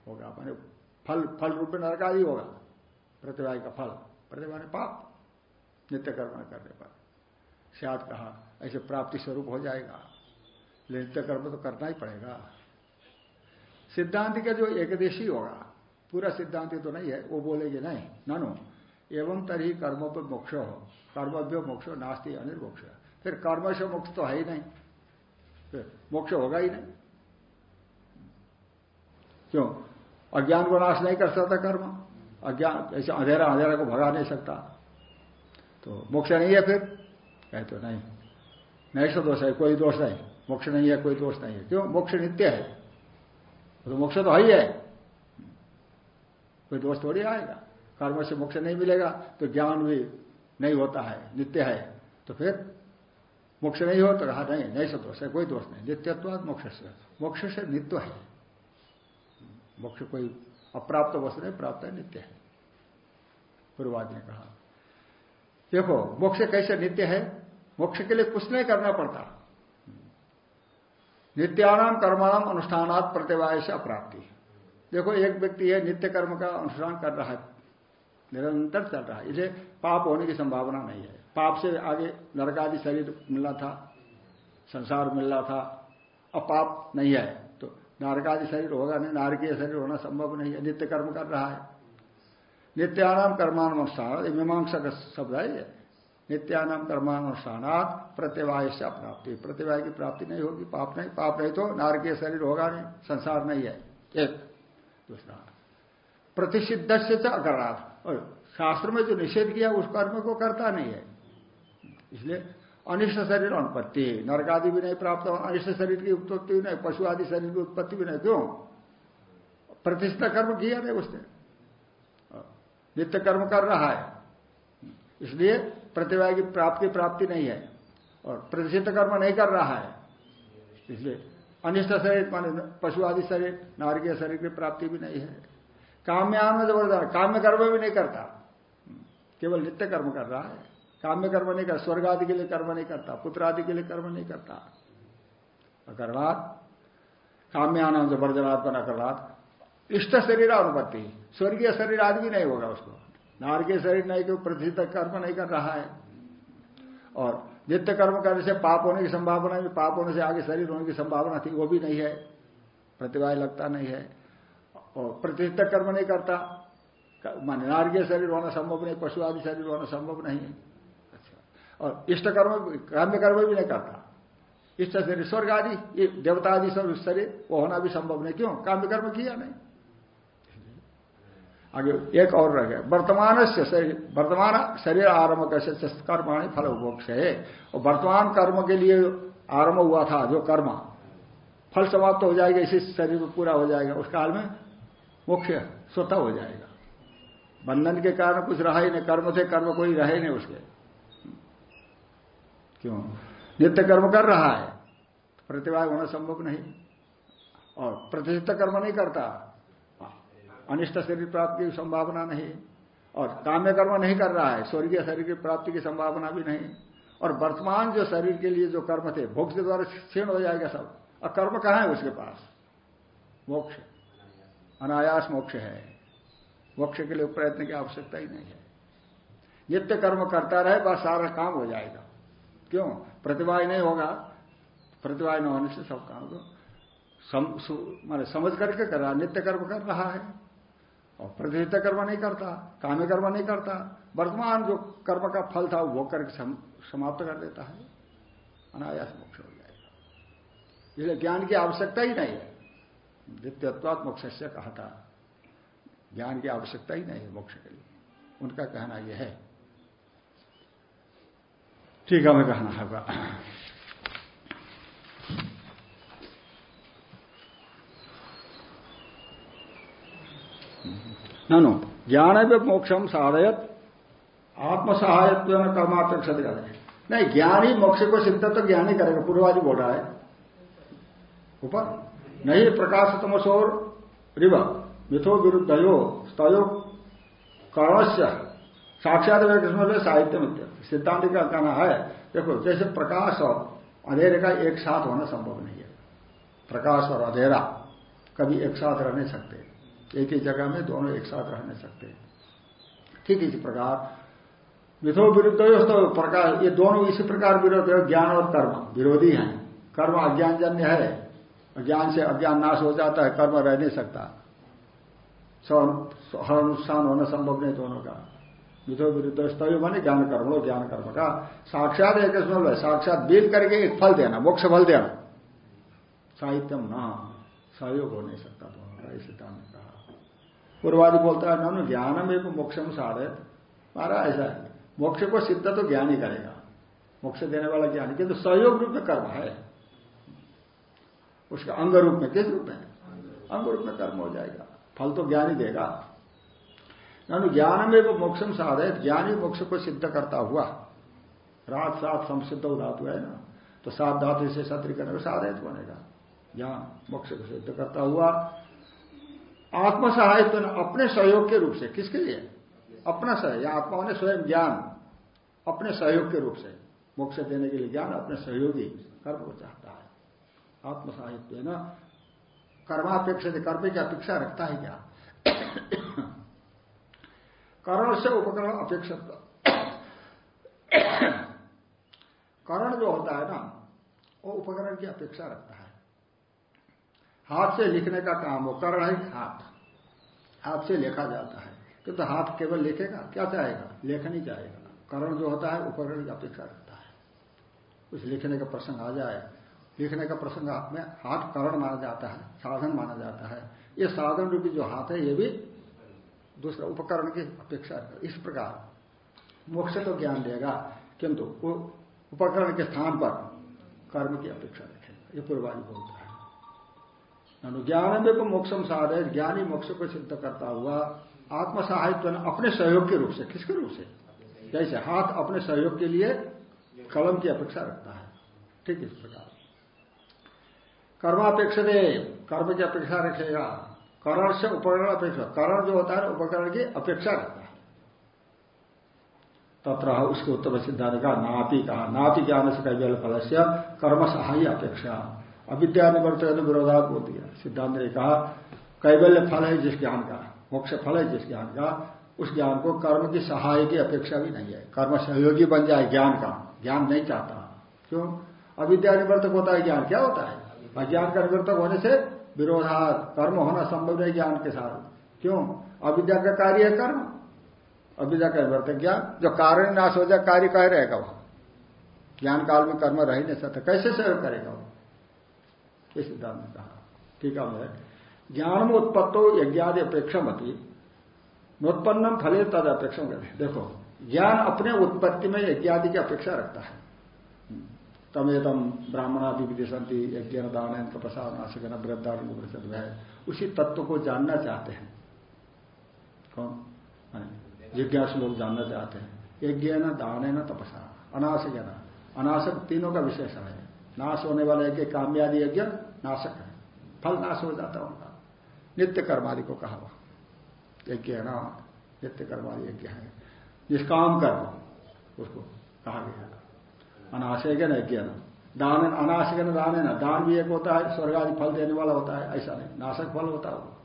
होगा। माने फल फल रूप में नरकादि होगा। प्रतिभा का फल। प्रतिभा ने पाप। नित्य कर्म करने पर। शायद कहा, ऐसे प्राप्ति स्वरूप हो जाएगा। नित्य कर्म तो करना ही पड़ेगा। सिद्धांत का जो एकदेशी होगा, पूरा सिद्धांत तो नहीं है, वो बोलेगे नहीं। नानो, एवं तरी कर्मों पर मोक्ष हो। कर्मभ्यो मोक्ष, नास्ती अनिर्मोक्ष फिर कर्म से मोक्ष तो है ही नहीं। फिर मोक्ष होगा ही नहीं। क्यों? अज्ञान को नाश नहीं कर सकता कर्म। अज्ञान, ऐसे अंधेरा अंधेरा को भगा नहीं सकता। तो मोक्ष नहीं है फिर? कहे तो नहीं। नहीं सो दोष है, कोई दोष नहीं। मोक्ष नहीं है, कोई दोष नहीं है। क्यों? मोक्ष नित्य है। तो मोक्ष तो है ही है। कोई दोष थोड़ी आएगा। कर्म से मोक्ष नहीं मिलेगा तो ज्ञान भी नहीं होता है, नित्य है। तो फिर मोक्ष नहीं हो तो कहा, नहीं नहीं सब दोष है, कोई दोष नहीं। नित्यत्व मोक्ष से मोक्ष से नित्य है। मोक्ष कोई अप्राप्त वस्तु नहीं, प्राप्त है, नित्य है। पूर्वाद ने कहा। देखो, मोक्ष कैसे नित्य है? मोक्ष के लिए कुछ नहीं करना पड़ता। नित्यानाम कर्माणाम अनुष्ठानात् प्रतिवाय से अप्राप्ति। देखो, एक व्यक्ति है, नित्य कर्म का अनुष्ठान कर रहा है, निरंतर चल रहा है। इसे पाप होने की संभावना नहीं है। पाप से आगे नरकादि शरीर मिलना था, संसार मिलना था, अब पाप नहीं है। नारकादि शरीर होगा, नहीं, नारकीय शरीर होना संभव नहीं है। नित्य कर्म कर रहा है। नित्यानाम कर्मानुष्ठान मीमांसा का शब्द है नित्यानाम कर्मानुष्ठानात प्रत्यवाय से प्राप्ति प्रत्यवाय की प्राप्ति नहीं होगी, पाप नहीं। पाप नहीं तो नारकीय शरीर होगा नहीं, संसार नहीं है। एक, दूसरा प्रतिषिद्ध से अकराध शास्त्र में जो निषेध किया, उस कर्म को करता नहीं है। इसलिए अनिष्ट शरीर अनुपत्ति। नरक आदि भी नहीं प्राप्त, अनिष्ट शरीर की उत्पत्ति भी नहीं, पशु आदि शरीर की उत्पत्ति भी नहीं। क्यों? प्रतिष्ठा कर्म किया नहीं उसने। नित्य कर्म कर रहा है। इसलिए प्रतिभा की प्राप्ति प्राप्ति नहीं है और प्रतिष्ठित कर्म नहीं कर रहा है। इसलिए अनिष्ट शरीर, मान पशु आदि शरीर, नारकीय शरीर की प्राप्ति भी नहीं है। काम्यान में ज़बरदस्त, काम्य कर्म भी नहीं करता। केवल नित्य कर्म कर रहा है। काम्य कर्म नहीं करता स्वर्ग आदि के लिए कर्म नहीं करता, पुत्र आदि के लिए कर्म नहीं करता। अकरणात् काम्यानाम जो वर्जनात्मन अकरणात् इष्ट शरीर अनुपत्ति, स्वर्गीय शरीर आदि भी नहीं होगा उसको। नारकीय शरीर नहीं क्यों प्रतिष्ठित कर्म नहीं कर रहा है। और नित्य कर्म करने से पाप होने की संभावना भी, पाप होने से आगे शरीर होने की संभावना थी, वो भी नहीं है। प्रतिभा लगता नहीं है। और प्रतिष्ठित कर्म नहीं करता। मान नारकीय शरीर होना संभव नहीं, पशु आदि शरीर होना संभव नहीं और इष्ट कर्म, काम्य कर्म भी नहीं करता। इष्ट शरीर स्वर्ग आदि देवता आदि सब शरीर वो होना भी संभव नहीं। क्यों? काम्य कर्म किया नहीं। आगे एक और रह गया। वर्तमान से वर्तमान शरीर आरंभ कैसे? कर्म फल मोक्ष है और वर्तमान कर्म के लिए आरंभ हुआ था, जो कर्म। फल समाप्त तो हो जाएगा, इसी शरीर में पूरा हो जाएगा। उस काल में मुख्य स्वतः हो जाएगा। बंधन के कारण कुछ रहा ही नहीं। कर्म थे कर्म कोई रहे नहीं उसके। क्यों? नित्य कर्म कर रहा है। प्रतिभा होना संभव नहीं। और प्रतिष्ठित कर्म नहीं करता। अनिष्ट शरीर प्राप्ति की संभावना नहीं। और काम्य कर्म नहीं कर रहा है। स्वर्गीय शरीर की प्राप्ति की संभावना भी नहीं। और वर्तमान जो शरीर के लिए जो कर्म थे, भोग के द्वारा क्षीण हो जाएगा सब। और कर्म कहाँ है उसके पास? मोक्ष। अनायास मोक्ष है। मोक्ष के लिए प्रयत्न की आवश्यकता ही नहीं है। नित्य कर्म करता रहे, बस सारा काम हो जाएगा। क्यों? प्रतिभा नहीं होगा। प्रतिभा न होने से सब काम को सम, समझ करके कर रहा नित्य कर्म कर रहा है। और प्रतिनिधित्व कर्म नहीं करता काम्य कर्म नहीं करता। वर्तमान जो कर्म का फल था वो करके समाप्त कर देता है। अनायास मोक्ष हो जाएगा। इसलिए ज्ञान की आवश्यकता ही नहीं है। नित्यत्वात मोक्ष से कहा था ज्ञान की आवश्यकता ही नहीं है मोक्ष के लिए। उनका कहना यह है है, मैं कहना होगा ननु ज्ञान भी मोक्षम साधयत आत्मसहायत्व में कर्मापेक्षा नहीं, ज्ञान ही मोक्ष को सिद्ध तो ज्ञान ही करेगा, पूर्वाजी बोल रहा है। ऊपर, नहीं प्रकाश तमसोर रिव, मिथो विरुद्धयो स्तो कर्णस्य। साक्षात में साहित्य मित्र सिद्धांत का कहना है, देखो, जैसे प्रकाश और अंधेरे का एक साथ होना संभव नहीं है। प्रकाश और अंधेरा कभी एक साथ रह नहीं सकते। एक ही जगह में दोनों एक साथ रह नहीं सकते। ठीक इसी प्रकार मिथो विरुद्ध तो प्रकार ये दोनों इसी प्रकार विरोध है, ज्ञान और कर्म। विरोधी हैं। कर्म अज्ञानजन्य है। ज्ञान से अज्ञान नाश हो जाता है, कर्म रह नहीं सकता। हर नुकसान होना संभव नहीं दोनों का। मिथो विरुद्ध स्तव्य माने ज्ञान कर्म लो ज्ञान कर्म का साक्षात एक साक्षात बील करके एक फल देना, मोक्ष फल देना। साहित्यम न, सहयोग हो नहीं सकता का इस सिद्धांत का पूर्वादि बोलता है ननु ज्ञानम एक मोक्षम साधक मारा, ऐसा है। मोक्ष को सिद्ध तो ज्ञान ही करेगा। मोक्ष देने वाला ज्ञान किंतु तो सहयोग रूप में कर्म है। उसका अंग रूप में किस रूप में? अंग रूप में कर्म हो जाएगा। फल तो ज्ञान ही देगा। ननु ज्ञान में वो मोक्षम साधक ज्ञानी मोक्ष को सिद्ध करता हुआ। रात सात संसिद्ध धातु है ना? तो सात धातु से सत्र करने साधक बनेगा ज्ञान मोक्ष को सिद्ध करता हुआ। आत्म सहायत्व अपने सहयोग के रूप से। किसके लिए? अपना सहयोग। या आत्मा ने स्वयं ज्ञान। अपने सहयोग के रूप से। मोक्ष देने के लिए ज्ञान, अपने सहयोगी कर्म को चाहता है। आत्म है ना, कर्मापेक्षा कर्म की अपेक्षा रखता है क्या? कर्ण से उपकरण अपेक्षा कर्ण जो होता है ना, वो उपकरण की अपेक्षा रखता है। हाथ से लिखने का काम हो, कर्ण है हाथ। हाथ से लिखा जाता है। किंतु तो हाथ केवल लिखेगा, क्या चाहेगा? लेखन ही चाहेगा। कर्ण जो होता है, उपकरण की अपेक्षा रखता है। कुछ लिखने का प्रसंग आ जाए। लिखने का प्रसंग में हाथ करण माना जाता है, साधन माना जाता है। ये साधन रूपी जो हाथ है, ये भी दूसरा उपकरण की अपेक्षा इस प्रकार मोक्ष तो ज्ञान देगा, किंतु उपकरण के स्थान पर कर्म की अपेक्षा रखेगा। ये पूर्वाजी बोलता है। ज्ञान में को मोक्षम साधे, ज्ञानी मोक्ष को सिद्ध करता हुआ आत्म सहायत्व अपने सहयोग के रूप से, किसके रूप से? जैसे हाथ अपने सहयोग के लिए कलम की अपेक्षा रखता है। ठीक इस प्रकार। कर्मापेक्षा दे कर्म की अपेक्षा रखेगा। करण से उपकरण अपेक्षा, करण जो होता है उपकरण की अपेक्षा रखता है। तत्र उसके उत्तर सिद्धांत का नापी कहा। नापी ज्ञान से कैबल फल से कर्म सहाय अपेक्षा। अविद्या निवर्तन विरोधात बोल दिया। सिद्धांत ने कहा कैबल्य फल है जिस ज्ञान का, मोक्ष फल है जिस ज्ञान का, उस ज्ञान को कर्म की सहाय की अपेक्षा भी नहीं है। कर्म सहयोगी बन जाए ज्ञान का, ज्ञान नहीं चाहता। क्यों? अविद्या निवर्तक होता है, ज्ञान क्या होता है? अज्ञान का निवर्तक होने से विरोधात कर्म होना संभव है ज्ञान के साथ। क्यों? अविद्या का कार्य है कर्म। अविद्या का निवर्तक ज्ञान जो कारण नाश हो जाए, कार्य कह रहेगा वहाँ? ज्ञान काल में कर्म रह नहीं सकता। कैसे सहयोग करेगा वो? ये सिद्धांत ने कहा। ठीक है ज्ञान में उत्पत्तो यज्ञादि अपेक्षा मती नोत्पन्नम फले तद अपेक्षा देखो, ज्ञान अपने उत्पत्ति में यज्ञादि की अपेक्षा रखता है। तमेतम ब्राह्मणादि विदिशंति यज्ञ दान तपसा नाशक वृद्धारण है उसी तत्व को जानना चाहते हैं। कौन? जिज्ञासु लोग जानना चाहते हैं। यज्ञ न दान न तपसा अनाशक न अनाशक तीनों का विशेषण है। नाश होने वाले यज्ञ, काम्यादि यज्ञ, नाशक है। फल नाश हो जाता है उनका। नित्य कर्मादि को कहा वह यज्ञ ना नित्य कर्मादि यज्ञ है। निष्काम कर्म, उसको कहा गया। अनाशय के न यज्ञ न। दान अनाशक न दान है ना। दान भी एक होता है, स्वर्ग आदि फल देने वाला होता है, ऐसा नहीं। नाशक फल होता है।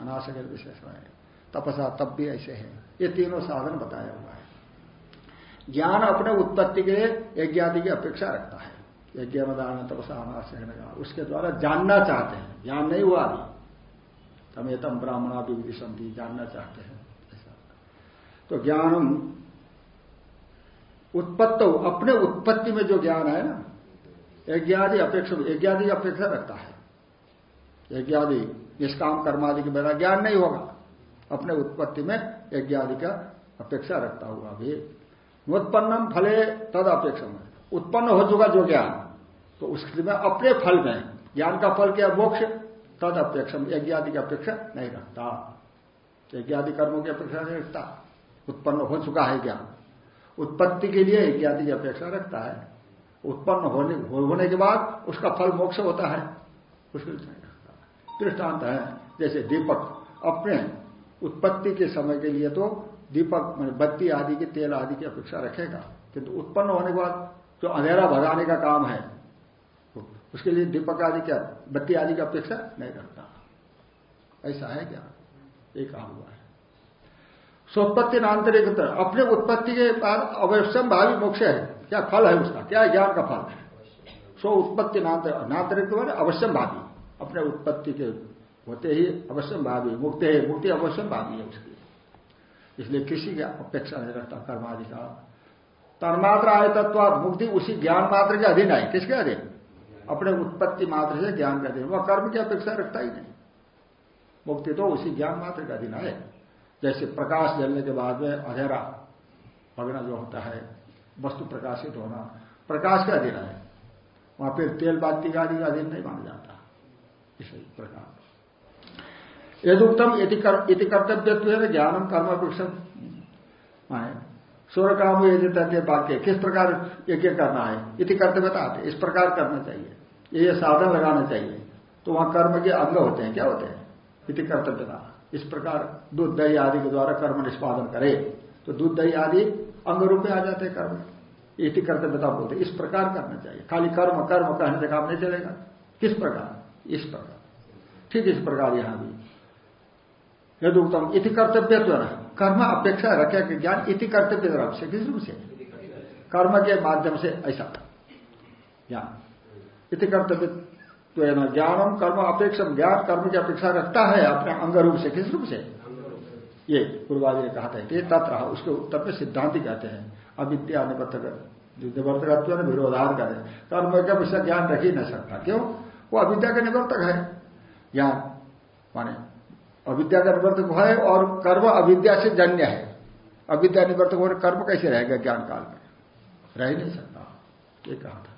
अनाशक विशेष है तपसा तप भी ऐसे है। ये तीनों साधन बताया हुआ है। ज्ञान अपने उत्पत्ति के लिए यज्ञ आदि की अपेक्षा रखता है। यज्ञ मदान तपसा अनाशा उसके द्वारा जानना चाहते हैं। ज्ञान नहीं हुआ अभी। तमेतम ब्राह्मणा विधि संधि जानना चाहते हैं। तो ज्ञानम उत्पत्त अपने उत्पत्ति में जो ज्ञान है ना, यज्ञादि अपेक्षा यज्ञादि अपेक्षा रखता है। यज्ञादि निष्काम कर्मादि के बिना ज्ञान नहीं होगा, अपने उत्पत्ति में यज्ञादि का अपेक्षा रखता हुआ भी। उत्पन्नम फले तद अपेक्षा में उत्पन्न हो चुका जो ज्ञान तो उस स्थिति में अपने फल में, ज्ञान का फल क्या, मोक्ष? तद अपेक्षा यज्ञादि की अपेक्षा नहीं रखता। यज्ञादि कर्मों की अपेक्षा नहीं रखता। उत्पन्न हो चुका है ज्ञान। उत्पत्ति के लिए यज्ञादि की अपेक्षा रखता है। उत्पन्न होने होने के बाद उसका फल मोक्ष होता है। उसके लिए नहीं रखता दृष्टांत है। जैसे दीपक, अपने उत्पत्ति के समय के लिए तो दीपक बत्ती आदि के तेल आदि की अपेक्षा रखेगा। किंतु तो उत्पन्न होने के बाद जो अंधेरा भगाने का काम है, उसके लिए दीपक आदि क्या, बत्ती आदि की अपेक्षा नहीं रखता। ऐसा है क्या? ये कहा हुआ स्वोत्पत्ति नांतरिक अपने उत्पत्ति के बाद अवश्यम भावी मोक्ष है, क्या फल है उसका? क्या ज्ञान का फल है? स्व उत्पत्ति नांतरिक अवश्यम भावी। अपने उत्पत्ति के होते ही अवश्यम भावी। मुक्ति है मुक्ति अवश्यम भावी है उसकी। इसलिए किसी की अपेक्षा नहीं रखता कर्मादि का। तन्मात्र आय तत्व मुक्ति उसी ज्ञान मात्र के अधीन है। किसके अधीन? अपने उत्पत्ति मात्र से ज्ञान के अधीन। वह कर्म की अपेक्षा रखता ही नहीं। मुक्ति तो उसी ज्ञान मात्र का अधीन है। जैसे प्रकाश जलने के बाद में अंधेरा भगना जो होता है, वस्तु प्रकाशित होना, प्रकाश का अधीन है। वहाँ पर तेल बाती का आदि का अधीन नहीं माना जाता। इसी प्रकार। यदुक्तम इति कर्तव्य ज्ञानम कर्म वृक्षम सूर्य काम यदि तथ्य वाक्य किस प्रकार यज्ञ करना है? इति कर्तव्यता आते इस प्रकार करना चाहिए। ये साधन लगाना चाहिए। तो वहाँ कर्म के अंग होते हैं, क्या होते हैं? इति कर्तव्यता इस प्रकार दूध, दही आदि के द्वारा कर्म निष्पादन करे तो दूध, दही आदि अंग रूप में आ जाते हैं कर्म। इति कर्तव्यता बोलते इस प्रकार करना चाहिए। खाली कर्म कर्म कहने से काम नहीं चलेगा। किस प्रकार? इस प्रकार। ठीक इस प्रकार यहाँ भी। यदि उत्तम, इति कर्तव्य द्वारा कर्म अपेक्षा रखे कि ज्ञान इति कर्तव्य तरफ़ से, किस रूप से? कर्म के माध्यम से, ऐसा। ज्ञान इति कर्तव्य तो ना ज्ञानम कर्म अपेक्षा, ज्ञान कर्म की अपेक्षा रखता है अपने अंग रूप से, किस रूप से? ये पूर्वादि ने कहा था कि तत्र उसके उत्तर में सिद्धांति कहते हैं। अविद्या निवर्तकत्व विरोधार करे कर्म का विषय ज्ञान रख ही नहीं सकता। क्यों? वो अविद्या का निवर्तक है। ज्ञान, माने अविद्या का निवर्तक है और कर्म अविद्या से जन्य है। अविद्या निवर्तक हो कर्म कैसे रहेगा ज्ञान काल में? रह ही नहीं सकता। ये कहा था।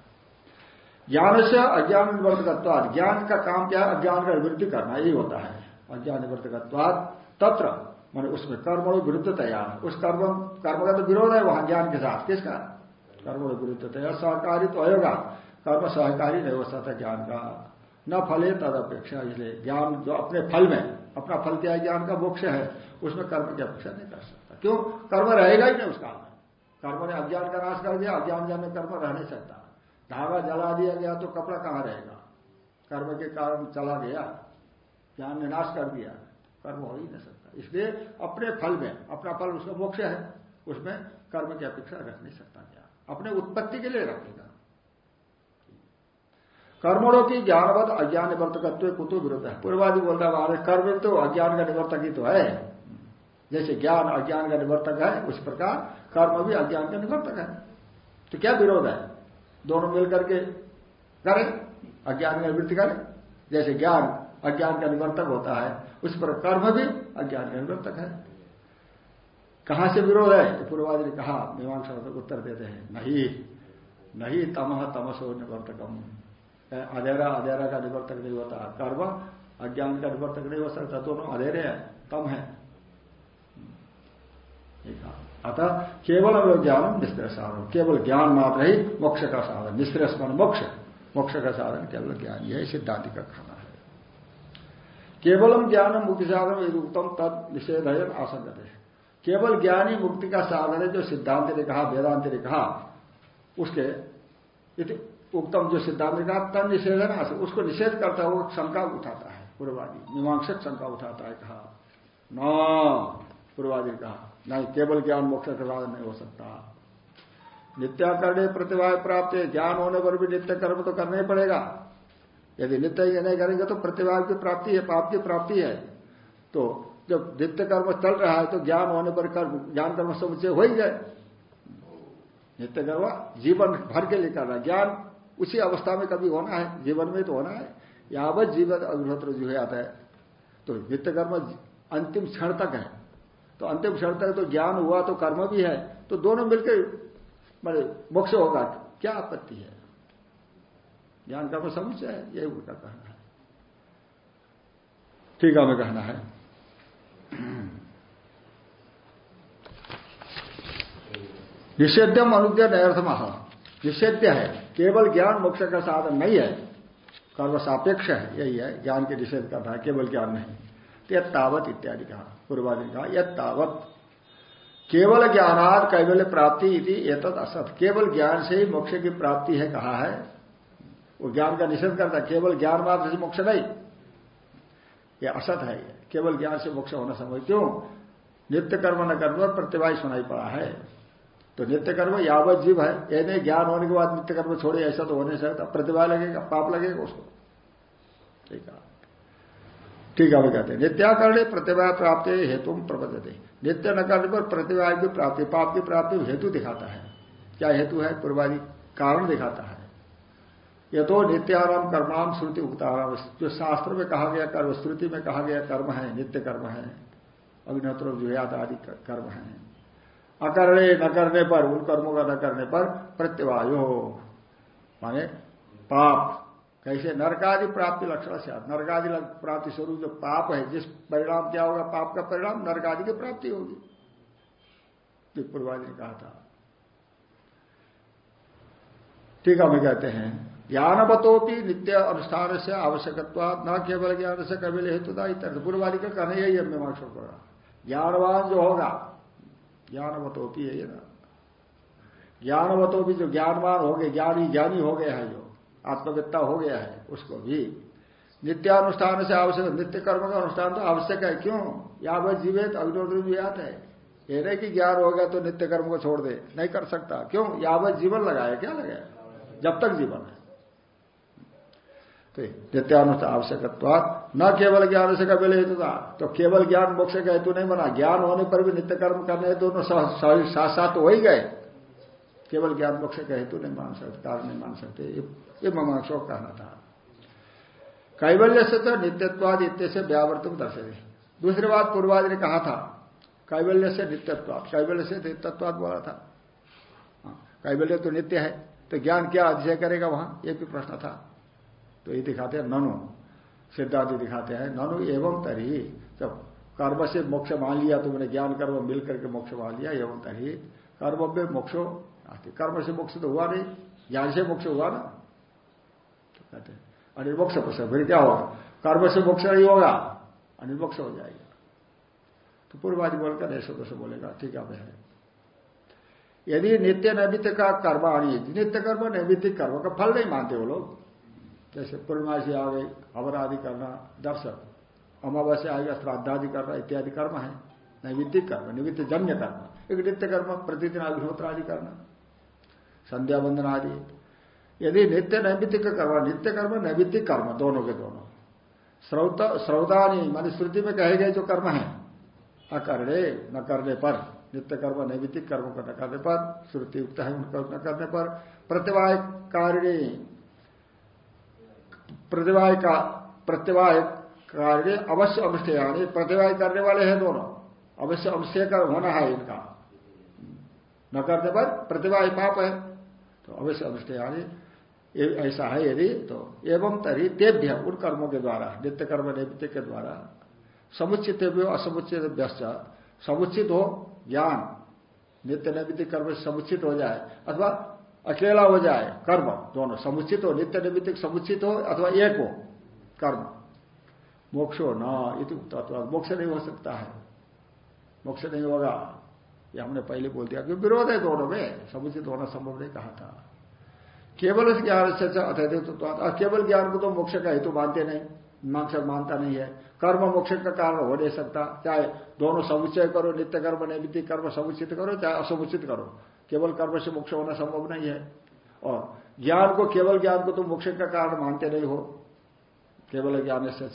ज्ञान से अज्ञान निवर्तकत्वाद ज्ञान का काम क्या है? अज्ञान का निवृत्ति करना, यही होता है। अज्ञान निवर्तकत्वाद तत्र, मान उसमें कर्म विरुद्ध तैयार उस कर्म कर्म का तो विरोध है वहाँ ज्ञान के साथ। किसका? कर्म विरुद्ध तैयार सहकारी तो होगा कर्म सहकारी नहीं हो सकता ज्ञान का। न फले तद अपेक्षा इसलिए ज्ञान जो अपने फल में, अपना फल क्या है? ज्ञान का मोक्ष है। उसमें कर्म की अपेक्षा नहीं कर सकता। क्यों? कर्म रहेगा ही नहीं उस काल में। कर्म ने अज्ञान का नाश कर दिया, अज्ञान ज्ञान में कर्म रह नहीं सकता। धागा जला दिया गया तो कपड़ा कहाँ रहेगा? कर्म के कारण चला गया। ज्ञान ने नाश कर दिया? कर्म हो ही नहीं सकता। इसलिए अपने फल में, अपना फल उसका मोक्ष है। उसमें कर्म की अपेक्षा रख नहीं सकता क्या? अपने उत्पत्ति के लिए रखेगा कर्मणों की ज्ञानवत अज्ञान निवर्तकत्व कुतु विरुद्ध है। पूर्वादि बोलता है कर्म तो अज्ञान का निवर्तक ही तो है। जैसे ज्ञान अज्ञान का निवर्तक है, उस प्रकार कर्म भी अज्ञान का निवर्तक है। तो क्या विरोध है? दोनों मिलकर के करें, अज्ञान का निवृत्ति करें। जैसे ज्ञान, अज्ञान का निवर्तक होता है, उस पर कर्म भी अज्ञान का निवर्तक है। कहाँ से विरोध है? तो पूर्वाज ने कहा, मीमांसा उत्तर देते हैं, नहीं नहीं तमह तमसो निवर्तकम अधेरा अधेरा का निवर्तक नहीं होता। कर्म अज्ञान का निवर्तक नहीं हो सकता, दोनों अधेरे हैं, तम है। अतः केवल ज्ञान निष्क्रिय साधन। केवल ज्ञान मात्र ही मोक्ष का साधन। निष्क्रिय मान मोक्ष। मोक्ष का साधन केवल ज्ञान। यह सिद्धांति का खाना है। केवलम ज्ञान मुक्ति साधन उत्तम तद निषेधयन आसंगत है केवल ज्ञानी मुक्ति का साधन है जो सिद्धांत ने कहा, वेदांत ने कहा, उसके उत्तम जो सिद्धांत ने कहा तन निषेधन उसको निषेध करता है वो शंका उठाता है। पूर्वादि मीमांसक शंका उठाता है, कहा न पूर्वादि कहा नहीं केवल ज्ञान मोक्ष का साधन नहीं हो सकता। नित्याकरण प्रतिभा प्राप्त है, ज्ञान होने पर भी नित्य कर्म तो करना ही पड़ेगा। यदि नित्य ये नहीं करेंगे तो प्रतिभा की प्राप्ति है, पाप की प्राप्ति है। तो जब नित्य कर्म चल रहा है तो ज्ञान होने पर कर्म, ज्ञान कर्म समुचय हो ही गए नित्य कर्म जीवन भर के लिए करना ज्ञान उसी अवस्था में कभी होना है, जीवन में तो होना है। यावत जीवन अग्निहोत्र जो आता है। तो नित्य कर्म अंतिम क्षण तक है। तो अंतिम क्षण तक तो ज्ञान हुआ तो कर्म भी है तो दोनों मिलकर मैंने मोक्ष होगा। क्या आपत्ति है? ज्ञान कर्म समुचय है, यही उनका कहना है। ठीक है, हमें कहना है। निषेध्यम अनुद्य नर्थम। निषेध्य है, केवल ज्ञान मोक्ष का साधन नहीं है, कर्म सापेक्ष है, यही है, ज्ञान के निषेध करना है केवल ज्ञान नहीं। तो तावत इत्यादि कहा, पूर्वादि ने कहा यद तावत केवल ज्ञानाद कैवल्य प्राप्ति यदि एतद असत। केवल ज्ञान से ही मोक्ष की प्राप्ति है कहा है। वो ज्ञान का निषेध करता केवल ज्ञान मात्र से मोक्ष नहीं। ये असत है केवल ज्ञान से मोक्ष होना संभव क्यों? नित्य कर्म न कर्म प्रतिभा सुनाई पड़ा है। तो नित्य कर्म यावत जीव है। ये नहीं ज्ञान होने के बाद नित्य कर्म छोड़े, ऐसा तो होने सकता प्रतिभा लगेगा, पाप लगेगा उसको। ठीक है। ठीक है, वो कहते हैं, नित्याकरण प्रतिभा प्राप्ति हेतु प्रबद्धते नित्य न करने पर प्रतिभा की प्राप्ति, पाप की प्राप्ति हेतु दिखाता है। क्या हेतु है? पूर्वादि कारण दिखाता है। ये तो नित्याराम कर्माम श्रुति उक्ताराम जो शास्त्र में कहा गया कर्म, श्रुति में कहा गया कर्म है, नित्य कर्म है। अग्निहोत्र जुयात आदि कर्म है। अकरणे न करने पर, उन कर्मों का न करने पर प्रत्यवायो। माने पाप कैसे? नरकादि प्राप्ति लक्षण से नरकादि प्राप्ति स्वरूप जो पाप है, जिस परिणाम क्या होगा? पाप का परिणाम नरकादि की प्राप्ति होगी। पूर्वादि ने कहा था। ठीक है हमें कहते हैं। ज्ञानवतोपि नित्य अनुष्ठान से आवश्यकत्वा न केवल ज्ञान से कबिल हेतुता इत्यादि पूर्वादि का कहना यही है, मीमांस पड़ा ज्ञानवान जो होगा, ज्ञानवतोपि यही ना। ज्ञानवतोपि जो ज्ञानवान हो गए ज्ञानी ज्ञानी हो गए हैं जो आत्मविद्ता हो गया है, उसको भी। नित्यानुष्ठान से आवश्यक नित्य कर्म का अनुष्ठान तो आवश्यक है। क्यों? यावत जीवित अग्निहोत्र भी आता है। ये नहीं कि ज्ञान हो गया तो नित्य कर्म को छोड़ दे। नहीं कर सकता। क्यों? यावत जीवन लगाया। क्या लगाया? जब तक जीवन है। तो नित्यानुष्ठान आवश्यकत्व न केवल ज्ञान से कभी हेतु। था तो केवल ज्ञान मोक्ष का हेतु नहीं बना। ज्ञान होने पर भी नित्य कर्म करने दोनों साथ साथ तो हो ही गए। केवल ज्ञान मोक्ष का हेतु नहीं मान सकते कारण नहीं मान सकते। ये ममांसो कहना था। कैवल्य से तो नित्यत्वाद इत्य से व्यावर्तम दर्शे दूसरी बात पूर्वाज ने कहा था कैवल्य से नित्यत्वाद। कैवल्य से नित्यत्वाद बोला था। हाँ, कैवल्य तो नित्य है तो ज्ञान क्या अध्यय करेगा वहाँ? ये भी प्रश्न था। तो ये दिखाते हैं ननु। सिद्धांत दिखाते हैं ननु एवं तरी। जब कर्म से मोक्ष मान लिया तो मैंने ज्ञान कर्म मिल करके मोक्ष मान लिया एवं तरी। कर्म में मोक्षो कर्म से मोक्ष तो हुआ नहीं, ज्ञान से मोक्ष हुआ ना। तो कहते हैं, अनिर्मोक्ष प्रसंग फिर क्या होगा? कर्म से मोक्ष नहीं होगा, अनिर्मोक्ष हो जाएगा। तो पूर्वादि बोलकर ऐसे दोष बोलेगा, ठीक है यदि नित्य नैमित्त का कर्म आनी नित्य कर्म नैमित्तिक कर्म का फल नहीं मानते वो लोग, जैसे पूर्णमासी आ गई अवर आदि करना दर्शक अमावस्या आ गया श्राद्धादि करना, इत्यादि कर्म है। नैमित्तिक कर्म, निमित्त जन्य कर्म, एक नित्य कर्म, प्रतिदिन अग्निहोत्र आदि करना। संध्या बंधन आदि यदि नित्य नैमित्तिक कर्म, नित्य कर्म, नैमित्तिक कर्म, दोनों के दोनों। श्रौत श्रौदानी मान श्रुति में कहे गए जो कर्म है अकरणे न करने पर, नित्य कर्म, नैमित्तिक कर्म को न करने पर, श्रुति युक्त है उनको न करने पर प्रतिभा कारिणी प्रतिभा का प्रतिभा कार्य अवश्य अनुष्ठेयानी प्रतिभा करने वाले हैं दोनों। अवश्य अनुष्ठेय कर होना है इनका। न करने पर प्रतिभा पाप है। तो अवश्य अनुष्ठेयानी ऐसा है यदि तो एवं तरी तेभ्य, उन कर्मों के द्वारा, नित्य कर्म नित्य के द्वारा समुचित असमुचित व्यस्त समुचित हो ज्ञान, नित्य नैमित्तिक कर्म समुचित हो जाए, अथवा अकेला हो जाए कर्म, दोनों, समुचित हो, नित्य नैमित्तिक समुचित हो, अथवा एक हो कर्म, मोक्ष हो न मोक्ष नहीं हो सकता है, मोक्ष नहीं होगा। ये हमने पहले बोल दिया क्योंकि विरोध है दोनों में। समुचित होना संभव नहीं कहा था। केवल इस ज्ञान से तो केवल ज्ञान को तो मोक्ष का हेतु मानते नहीं। मोक्ष मानता नहीं है। कर्म मोक्ष का कारण हो नहीं सकता। चाहे दोनों समुच्चय करो, नित्य कर्म नैवित्तिक कर्म समुचित करो, चाहे असमुचित करो। केवल कर्म से मोक्ष होना संभव नहीं है। और ज्ञान को, केवल ज्ञान को तो मोक्ष का कारण मानते नहीं हो। केवल ज्ञान से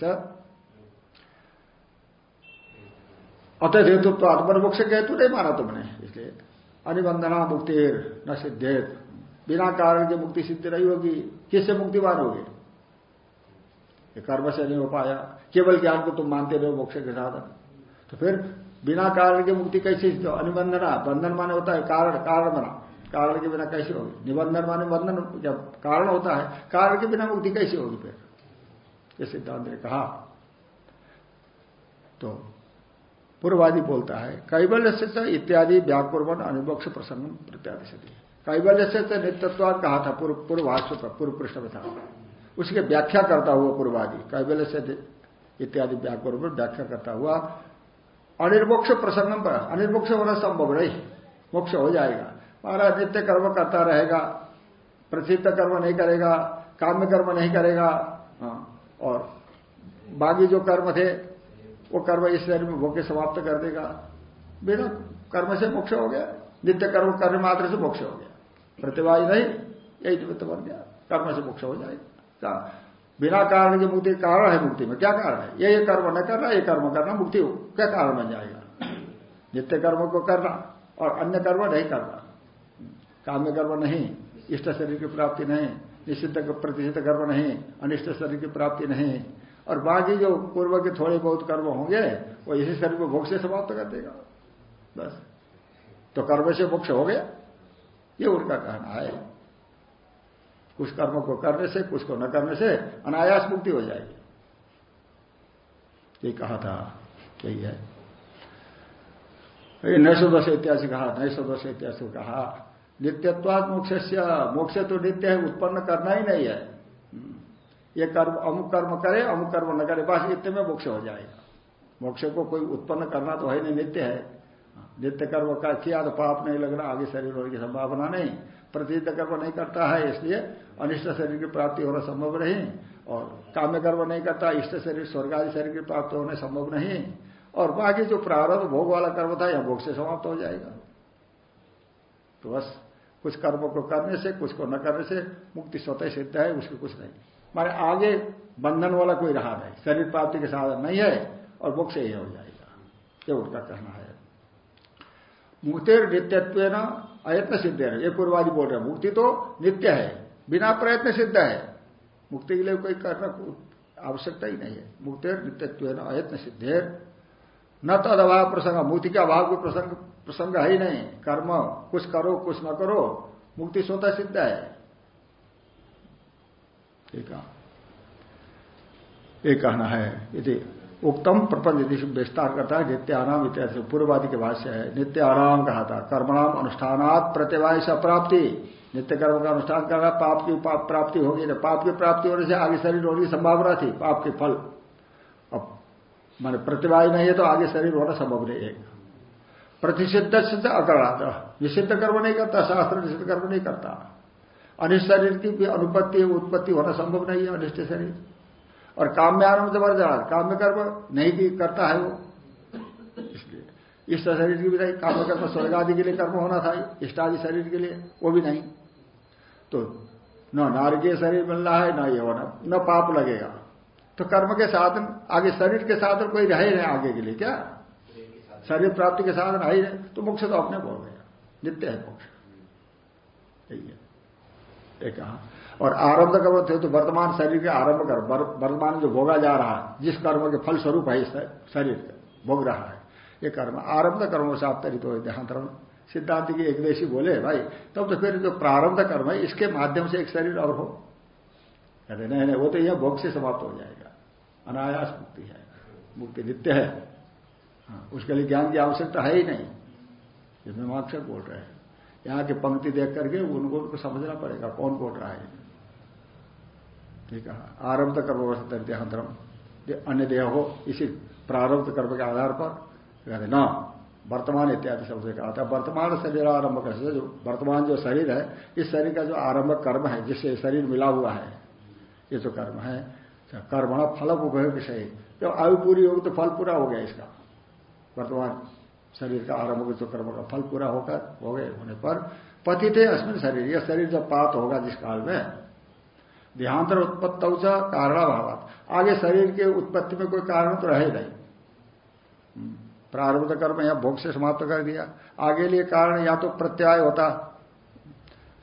अतः हेतु तो आत्मन मोक्ष के हेतु नहीं माना तुमने इसलिए अनिबंधना मुक्ति न सिद्धेत बिना कारण की मुक्ति सिद्ध नहीं होगी। किससे मुक्तिवान होगी? कर्म से नहीं हो पाया। केवल ज्ञान को तुम मानते रहो मोक्ष के साधन। तो फिर बिना कारण की मुक्ति कैसे अनिबंधना बंधन माने होता है कारण कारण बना। कारण के बिना कैसे होगी? निबंधन माने बंधन, जब कारण होता है, कारण के बिना मुक्ति कैसे होगी फिर? ये सिद्धांत ने कहा। तो पूर्वादि बोलता है कैबल्य से इत्यादि व्याकुर्वन अनुपक्ष प्रसंग प्रत्यादि से कैबल्य से नित्यत्वाद कहा था पूर्व पूर्व पृष्ठ में था। उसके व्याख्या करता हुआ पूर्वादि कैबल्य से इत्यादि व्याकुर्वन व्याख्या करता हुआ अनिर्मोक्ष प्रसंगम पर अनिर्मोक्ष होना संभव नहीं मोक्ष हो जाएगा। महाराज नित्य कर्म करता रहेगा प्रसिद्ध कर्म नहीं करेगा काम्य कर्म नहीं करेगा हाँ, और बाकी जो कर्म थे वो कर्म इस शरीर में भोग समाप्त कर देगा। बिना कर्म से मोक्ष हो गया। नित्य कर्म करने मात्र से मोक्ष हो गया। प्रतिभा नहीं, यही निमित्त बन गया। कर्म से मोक्ष हो जाएगा। बिना कारण की मुक्ति कारण है मुक्ति में। क्या कारण है? ये ये कर्म न करना, ये कर्म करना मुक्ति क्या कारण बन जाएगा? नित्य कर्म को करना और अन्य कर्म नहीं करना। काम्य कर्म नहीं। इष्ट शरीर की प्राप्ति नहीं। निषिद्ध प्रतिषिद्ध कर्म नहीं। अनिष्ट शरीर की प्राप्ति नहीं। और बाकी जो पूर्व के थोड़े बहुत कर्म होंगे, वो इसी शरीर को भोग से समाप्त कर देगा। बस। तो कर्म से मोक्ष हो गया। ये उनका कहना है। कुछ कर्म को करने से, कुछ को न करने से अनायास मुक्ति हो जाएगी। ये कहा था, यही है। नैसो दश इत्यादि कहा नैसो दश इत्यादि कहा। नित्यत्वाद मोक्ष मोक्ष तो नित्य है, उत्पन्न करना ही नहीं है। ये कर्म, अमुक कर्म करे, अमुक कर्म न करे, बस इतने में मोक्ष हो जाएगा। मोक्ष को कोई उत्पन्न करना तो है नहीं, नित्य है। नित्य कर्म का किया तो पाप नहीं लगना, आगे शरीर होने की संभावना नहीं। प्रतिनिध कर्म नहीं करता है, इसलिए अनिष्ट शरीर की प्राप्ति होना संभव नहीं। और काम्य कर्म नहीं करता, इष्ट शरीर स्वर्ग आदि शरीर की प्राप्ति होना संभव नहीं। और बाकी जो प्रारंभ भोग वाला कर्म था, यह भोग से समाप्त हो जाएगा। तो बस कुछ कर्म को करने से, कुछ को न करने से मुक्ति स्वतः सिद्ध है, उसकी कुछ नहीं। मारे आगे बंधन वाला कोई रहा नहीं। शरीर प्राप्ति के साधन नहीं है और मोक्ष ही हो जाएगा। ये उनका कहना है। मुक्तिर नित्यत्व अयत्न सिद्ध है ये पूर्वादि बोल रहे मुक्ति तो नित्य है, बिना प्रयत्न सिद्ध है। मुक्ति के लिए कोई करना आवश्यकता ही नहीं है। मुक्ति नित्यत्व अयत्न सिद्ध न तद अभाव प्रसंग, मुक्ति के अभाव को प्रसंग प्रसंग है ही नहीं। कर्म, कुछ करो, कुछ न करो, मुक्ति स्वतः सिद्ध है। एक। कहना है। यदि उत्तम प्रपंच विस्तार करता है नित्यानाम इत्यादि पूर्ववादी के भाष्य है। नित्य आराम कहा था कर्मणाम अनुष्ठानात से प्राप्ति। नित्य कर्म का अनुष्ठान करना पाप की प्राप्ति होगी ना पाप की प्राप्ति होने से आगे शरीर होने की संभावना थी पाप के फल। अब, मान प्रतिवाय नहीं है तो आगे शरीर होना संभव नहीं है। प्रतिषिद्ध सिद्ध अकराध निषिद्ध कर्म नहीं करता, शास्त्र निषिद्ध कर्म नहीं करता। अनिष्ट शरीर की भी अनुपत्ति उत्पत्ति होना संभव नहीं है, अनिष्ट शरीर और काम्यानंद वर्जनाथ काम्य कर्म नहीं भी करता है वो। इसलिए इष्ट शरीर की भी नहीं, काम्य कर्म स्वर्ग आदि के लिए कर्म होना था, इष्ट आदि शरीर के लिए वो भी नहीं। तो न नारकीय शरीर मिल रहा है, न ये होना, न पाप लगेगा। तो कर्म के साधन, आगे शरीर के साधन कोई रहे नहीं आगे के लिए, क्या? शरीर प्राप्ति के साधन ही नहीं तो मोक्ष तो अपने बोल गया, नित्य है मोक्ष। यही है। कहा। और आरंभ कर्म थे तो वर्तमान शरीर के आरंभ कर वर्तमान जो भोगा जा रहा है जिस कर्म के फल स्वरूप है शरीर भोग रहा है ये कर्म। आरंभ कर्म से आप तरित हो देहांतरण सिद्धांत की एक देशी बोले भाई तब तो फिर जो प्रारंभ कर्म है इसके माध्यम से एक शरीर और हो। कहते नहीं नहीं वो तो यह भोग से समाप्त हो जाएगा। अनायास मुक्ति है। मुक्ति नित्य है। हाँ, उसके लिए ज्ञान की आवश्यकता है ही नहीं। ये मीमांसक बोल रहे हैं। यहाँ की पंक्ति देख करके उनको उनको समझना पड़ेगा कौन बोल रहा है। ठीक है। आरब्ध कर्म देहांतरम अन्य देह हो, इसी प्रारब्ध कर्म के आधार पर कहते न, वर्तमान इत्यादि शब्द कहा था। वर्तमान शरीर आरंभ कर जो वर्तमान जो शरीर है, इस शरीर का जो आरंभ कर्म है, जिससे शरीर मिला हुआ है, ये जो कर्म है कर्म फल उपयोग विषय। जब आयु पूरी होगी तो फल पूरा हो गया इसका। वर्तमान शरीर का आरंभ जो कर्म का फल पूरा होकर हो गए होने पर पति थे अस्मिन शरीर। यह शरीर जब पात होगा, जिस काल में, देहांतर उत्पत्त कारणाभाव आगे शरीर के उत्पत्ति में कोई कारण तो रहे नहीं। हम्म। प्रारब्ध कर्म या भोग से समाप्त कर दिया। आगे लिए कारण या तो प्रत्याय होता,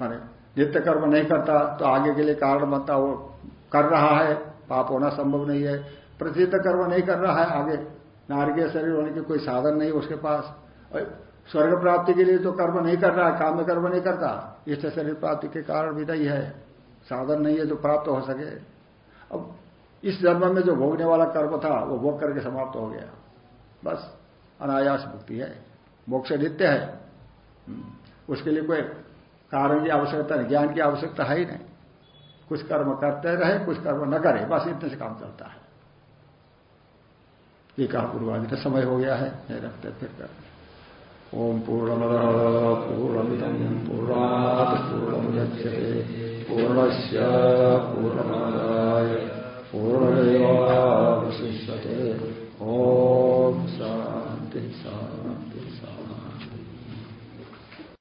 माने नित्य कर्म नहीं करता तो आगे के लिए कारण बनता, वो कर रहा है, पाप होना संभव नहीं है। प्रसिद्ध कर्म नहीं कर रहा है, आगे नारकीय शरीर होने के कोई साधन नहीं उसके पास। स्वर्ग प्राप्ति के लिए तो कर्म नहीं कर रहा है, काम में कर्म नहीं करता। इष्ट शरीर प्राप्ति के कारण भी नहीं है। साधन नहीं है जो प्राप्त हो सके। अब इस जन्म में जो भोगने वाला कर्म था, वो भोग करके समाप्त हो गया। बस, अनायास मुक्ति है। मोक्ष नित्य है। हम्म। उसके लिए कोई कारण की आवश्यकता नहीं, ज्ञान की आवश्यकता है ही नहीं। कुछ कर्म करते रहे, कुछ कर्म न करे, बस इतने से काम चलता है। ये कहा पूर्वाज का समय हो गया है नहीं रखते फिर कर ओम पूर्ण पूर्णमिदम पूर्ण गच्छे पूर्णश पूर्णमादाय पूर्णमेवशिष्य ओम सा